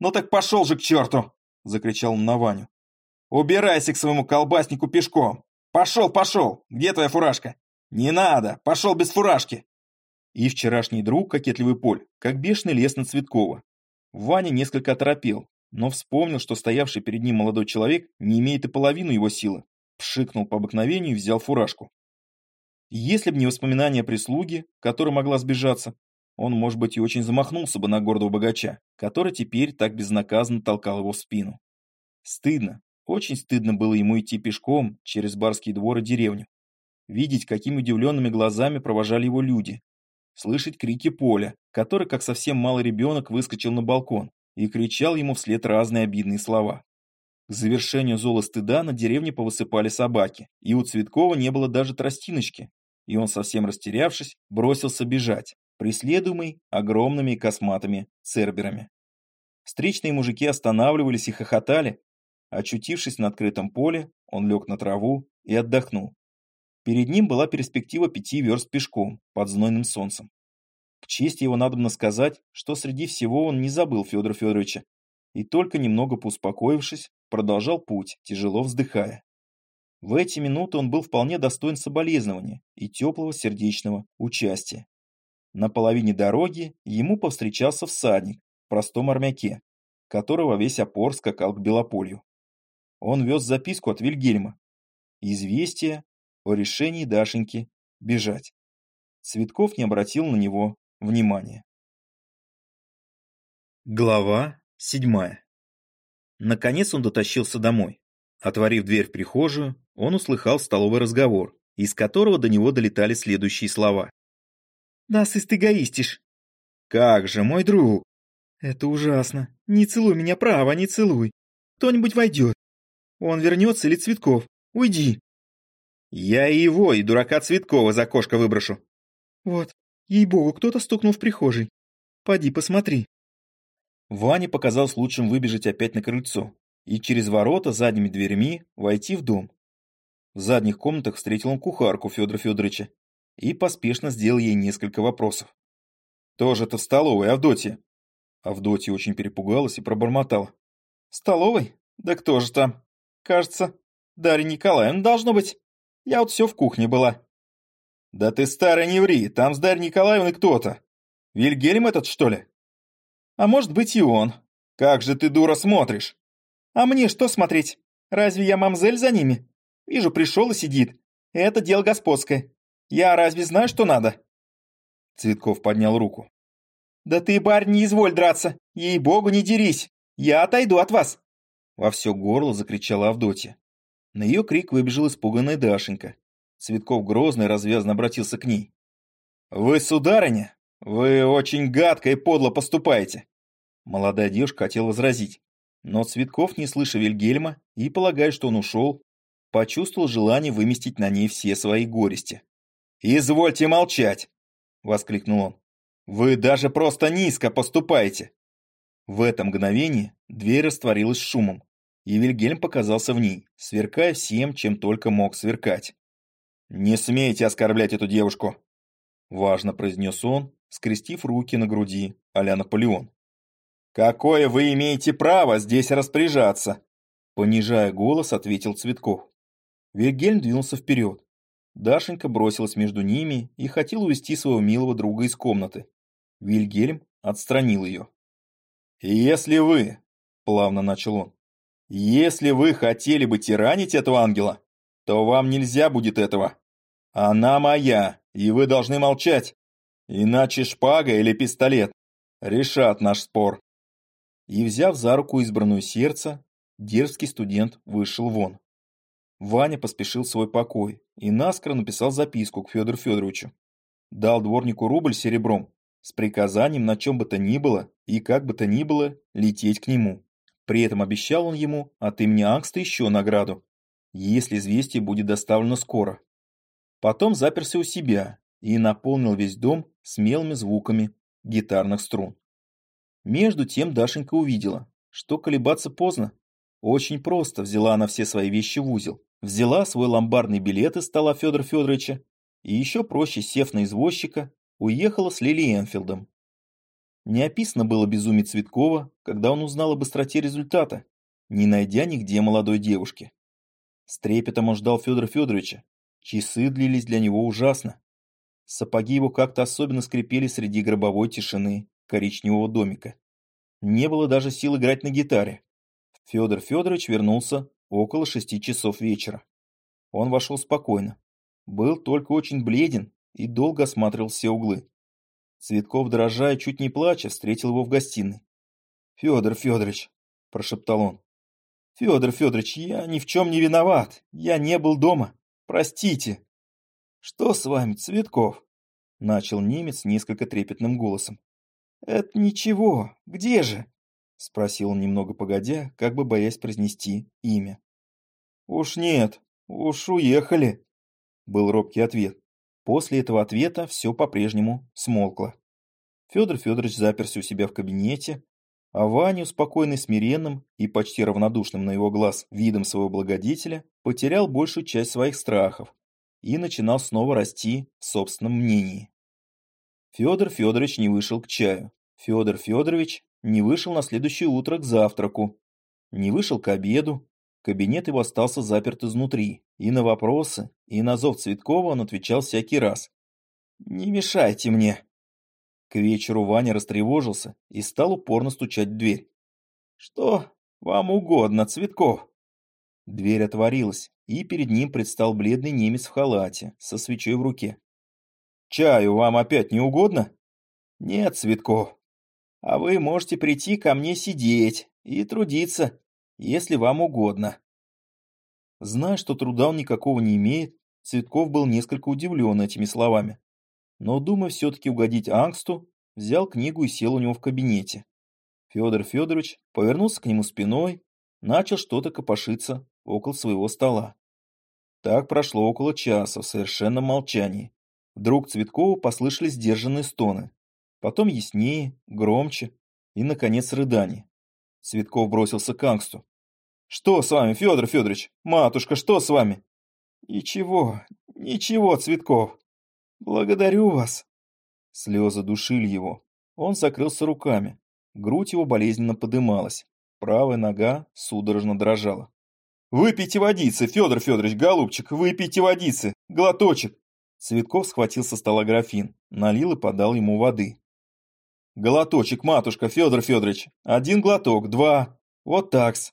[SPEAKER 1] «Ну так пошел же к черту!» – закричал он на Ваню. «Убирайся к своему колбаснику пешком! Пошел, пошел! Где твоя фуражка? Не надо! Пошел без фуражки!» И вчерашний друг, кокетливый Поль, как бешеный лес на Цветкова. Ваня несколько оторопел, но вспомнил, что стоявший перед ним молодой человек не имеет и половину его силы. Пшикнул по обыкновению и взял фуражку. Если бы не воспоминания прислуги, которая могла сбежаться, он, может быть, и очень замахнулся бы на гордого богача, который теперь так безнаказанно толкал его в спину. Стыдно, очень стыдно было ему идти пешком через барский двор и деревню. Видеть, какими удивленными глазами провожали его люди. Слышать крики Поля, который, как совсем малый ребенок, выскочил на балкон и кричал ему вслед разные обидные слова. К завершению зола стыда на деревне повысыпали собаки, и у Цветкова не было даже тростиночки, и он, совсем растерявшись, бросился бежать, преследуемый огромными косматыми церберами. Встречные мужики останавливались и хохотали. Очутившись на открытом поле, он лег на траву и отдохнул. Перед ним была перспектива пяти верст пешком под знойным солнцем. К чести его надобно сказать, что среди всего он не забыл Федора Федоровича и только немного поуспокоившись, продолжал путь, тяжело вздыхая. В эти минуты он был вполне достоин соболезнования и теплого сердечного участия. На половине дороги ему повстречался всадник в простом армяке, которого весь опор скакал к Белополью. Он вез записку от Вильгельма. Известие о решении Дашеньки бежать. Цветков не обратил на него внимания. Глава седьмая. Наконец он дотащился домой. Отворив дверь в прихожую, он услыхал столовый разговор, из которого до него долетали следующие слова. «Нас эгоистишь». «Как же, мой друг!» «Это ужасно. Не целуй меня, право, не целуй. Кто-нибудь войдет. Он вернется или Цветков. Уйди». «Я и его, и дурака Цветкова за окошко выброшу». «Вот, ей-богу, кто-то стукнул в прихожей. Поди, посмотри». Ване показалось лучшим выбежать опять на крыльцо и через ворота задними дверями войти в дом. В задних комнатах встретил он кухарку Федора Федоровича и поспешно сделал ей несколько вопросов. «Тоже-то в столовой, Авдотья?» Авдотья очень перепугалась и пробормотала. «В столовой? Да кто же там? Кажется, Дарья Николаевна должно быть. Я вот все в кухне была». «Да ты, старый, не ври, там с Дарьей Николаевной кто-то. Вильгельм этот, что ли?» «А может быть и он. Как же ты, дура, смотришь?» «А мне что смотреть? Разве я мамзель за ними? Вижу, пришел и сидит. Это дело господское. Я разве знаю, что надо?» Цветков поднял руку. «Да ты, барь, не изволь драться! Ей-богу, не дерись! Я отойду от вас!» Во все горло закричала Авдотья. На ее крик выбежала испуганная Дашенька. Цветков грозно и развязно обратился к ней. «Вы, сударыня, вы очень гадко и подло поступаете!» Молодая девушка хотела возразить, но Цветков, не слыша Вильгельма и полагая, что он ушел, почувствовал желание выместить на ней все свои горести. «Извольте молчать!» — воскликнул он. «Вы даже просто низко поступаете!» В это мгновение дверь растворилась шумом, и Вильгельм показался в ней, сверкая всем, чем только мог сверкать. «Не смейте оскорблять эту девушку!» Важно произнес он, скрестив руки на груди, а-ля Наполеон. «Какое вы имеете право здесь распоряжаться?» Понижая голос, ответил Цветков. Вильгельм двинулся вперед. Дашенька бросилась между ними и хотела увести своего милого друга из комнаты. Вильгельм отстранил ее. «Если вы...» — плавно начал он. «Если вы хотели бы тиранить этого ангела, то вам нельзя будет этого. Она моя, и вы должны молчать. Иначе шпага или пистолет решат наш спор». И, взяв за руку избранную сердце, дерзкий студент вышел вон. Ваня поспешил в свой покой и наскоро написал записку к Федору Федоровичу. Дал дворнику рубль серебром с приказанием на чем бы то ни было и как бы то ни было лететь к нему. При этом обещал он ему от имени Ангста еще награду, если известие будет доставлено скоро. Потом заперся у себя и наполнил весь дом смелыми звуками гитарных струн. Между тем Дашенька увидела, что колебаться поздно. Очень просто взяла она все свои вещи в узел, взяла свой ломбардный билет из стола Федора Федоровича и еще проще, сев на извозчика, уехала с Лили Энфилдом. Не описано было безумие Цветкова, когда он узнал о быстроте результата, не найдя нигде молодой девушки. С трепетом он ждал Федора Федоровича. Часы длились для него ужасно. Сапоги его как-то особенно скрипели среди гробовой тишины коричневого домика. Не было даже сил играть на гитаре. Федор Федорович вернулся около шести часов вечера. Он вошел спокойно. Был только очень бледен и долго осматривал все углы. Цветков, дрожа и чуть не плача, встретил его в гостиной. «Федор Федорович», – прошептал он. «Федор Федорович, я ни в чем не виноват. Я не был дома. Простите». «Что с вами, Цветков?» – начал немец несколько трепетным голосом. «Это ничего. Где же?» – спросил он немного погодя, как бы боясь произнести имя. «Уж нет, уж уехали», – был робкий ответ. После этого ответа все по-прежнему смолкло. Федор Федорович заперся у себя в кабинете, а Ваню, спокойный, смиренным и почти равнодушным на его глаз видом своего благодетеля, потерял большую часть своих страхов и начинал снова расти в собственном мнении. Федор Федорович не вышел к чаю. Федор Федорович не вышел на следующее утро к завтраку. Не вышел к обеду. Кабинет его остался заперт изнутри. И на вопросы, и на зов Цветкова он отвечал всякий раз. «Не мешайте мне». К вечеру Ваня растревожился и стал упорно стучать в дверь. «Что вам угодно, Цветков?» Дверь отворилась, и перед ним предстал бледный немец в халате, со свечой в руке. «Чаю вам опять не угодно?» «Нет, Цветков. А вы можете прийти ко мне сидеть и трудиться, если вам угодно». Зная, что труда он никакого не имеет, Цветков был несколько удивлен этими словами. Но, думая все-таки угодить Ангсту, взял книгу и сел у него в кабинете. Федор Федорович повернулся к нему спиной, начал что-то копошиться около своего стола. Так прошло около часа в совершенном молчании. Вдруг Цветкову послышались сдержанные стоны. Потом яснее, громче и, наконец, рыдание. Цветков бросился к Ангсту. «Что с вами, Федор Федорович? Матушка, что с вами?» «Ничего, ничего, Цветков. Благодарю вас». Слезы душили его. Он закрылся руками. Грудь его болезненно подымалась, правая нога судорожно дрожала. «Выпейте водицы, Федор Федорович, голубчик, выпейте водицы, глоточек!» Цветков схватил со стола графин, налил и подал ему воды. «Глоточек, матушка, Федор Федорович, один глоток, два, вот такс!»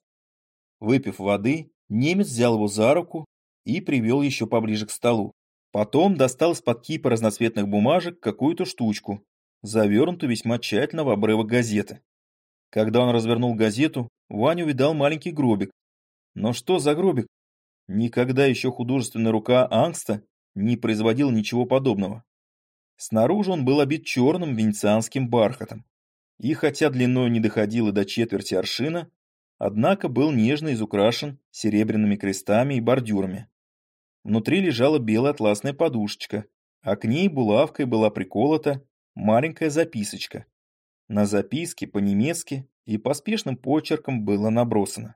[SPEAKER 1] Выпив воды, немец взял его за руку и привел еще поближе к столу. Потом достал из-под кипа разноцветных бумажек какую-то штучку, завернутую весьма тщательно в обрывок газеты. Когда он развернул газету, Ваня увидал маленький гробик. Но что за гробик? Никогда еще художественная рука Ангста не производила ничего подобного. Снаружи он был обит черным венецианским бархатом. И хотя длиной не доходило до четверти аршина, однако был нежно изукрашен серебряными крестами и бордюрами. Внутри лежала белая атласная подушечка, а к ней булавкой была приколота маленькая записочка. На записке по-немецки и поспешным почерком было набросано.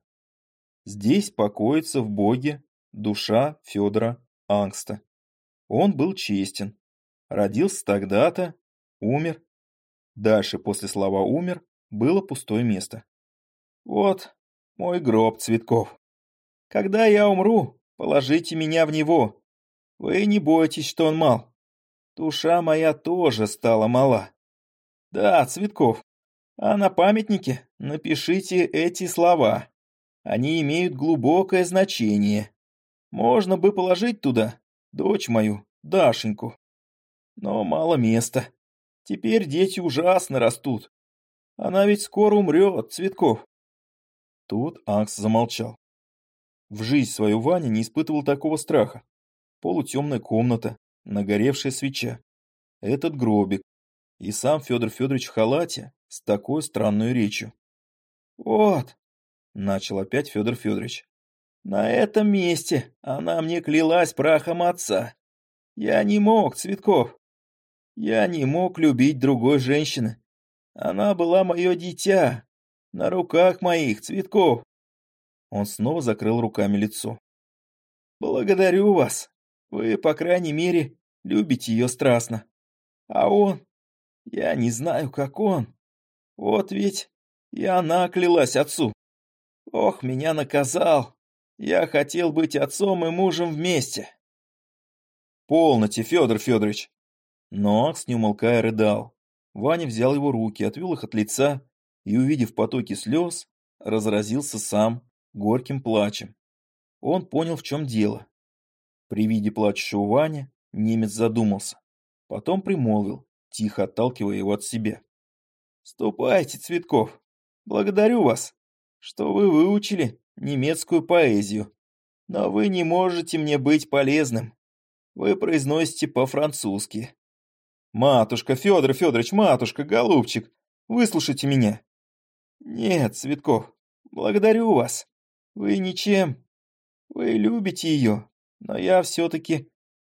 [SPEAKER 1] Здесь покоится в Боге душа Федора Ангста. Он был честен. Родился тогда-то, умер. Дальше после слова «умер» было пустое место. Вот мой гроб цветков. Когда я умру, положите меня в него. Вы не бойтесь, что он мал. Душа моя тоже стала мала. Да, Цветков, а на памятнике напишите эти слова. Они имеют глубокое значение. Можно бы положить туда дочь мою, Дашеньку. Но мало места. Теперь дети ужасно растут. Она ведь скоро умрет, Цветков. Тут Акс замолчал. В жизнь свою Ваня не испытывал такого страха. Полутемная комната, нагоревшая свеча, этот гробик и сам Федор Федорович в халате с такой странной речью. «Вот», — начал опять Федор Федорович, — «на этом месте она мне клялась прахом отца. Я не мог, Цветков. Я не мог любить другой женщины. Она была мое дитя, на руках моих, Цветков». Он снова закрыл руками лицо. «Благодарю вас. Вы, по крайней мере, любите ее страстно. А он... Я не знаю, как он. Вот ведь и она клялась отцу. Ох, меня наказал. Я хотел быть отцом и мужем вместе. Полноте, Федор Федорович. Но Акс, не умолкая, рыдал. Ваня взял его руки, отвел их от лица и, увидев потоки слез, разразился сам горьким плачем. Он понял, в чем дело. При виде плачущего Вани немец задумался. Потом примолвил, тихо отталкивая его от себя. «Ступайте, Цветков. Благодарю вас, что вы выучили немецкую поэзию. Но вы не можете мне быть полезным. Вы произносите по-французски. Матушка, Федор Федорович, матушка, голубчик, выслушайте меня. Нет, Цветков, благодарю вас. Вы ничем. Вы любите ее, но я все-таки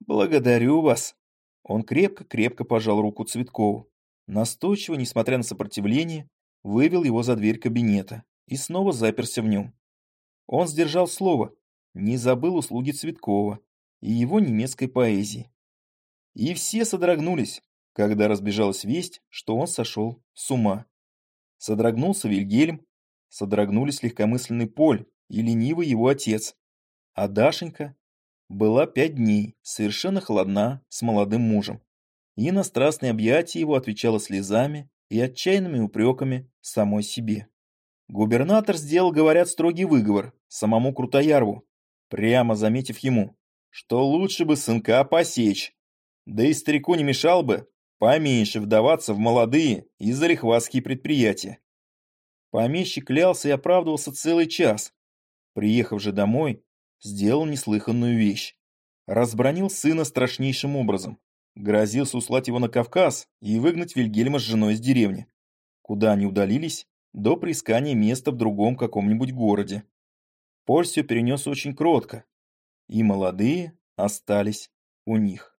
[SPEAKER 1] благодарю вас. Он крепко-крепко пожал руку Цветкову. Настойчиво, несмотря на сопротивление, вывел его за дверь кабинета и снова заперся в нем. Он сдержал слово, не забыл услуги Цветкова и его немецкой поэзии. И все содрогнулись, когда разбежалась весть, что он сошел с ума. Содрогнулся Вильгельм, содрогнулись легкомысленный Поль и ленивый его отец, а Дашенька была пять дней, совершенно холодна с молодым мужем. И на страстные объятия его отвечала слезами и отчаянными упреками самой себе. Губернатор сделал, говорят, строгий выговор самому Крутоярву, прямо заметив ему, что лучше бы сынка посечь, да и старику не мешал бы поменьше вдаваться в молодые и залихватские предприятия. Помещик клялся и оправдывался целый час. Приехав же домой, сделал неслыханную вещь. Разбронил сына страшнейшим образом. Грозился услать его на Кавказ и выгнать Вильгельма с женой из деревни, куда они удалились до приискания места в другом каком-нибудь городе. Поль все перенес очень кротко, и молодые остались у них.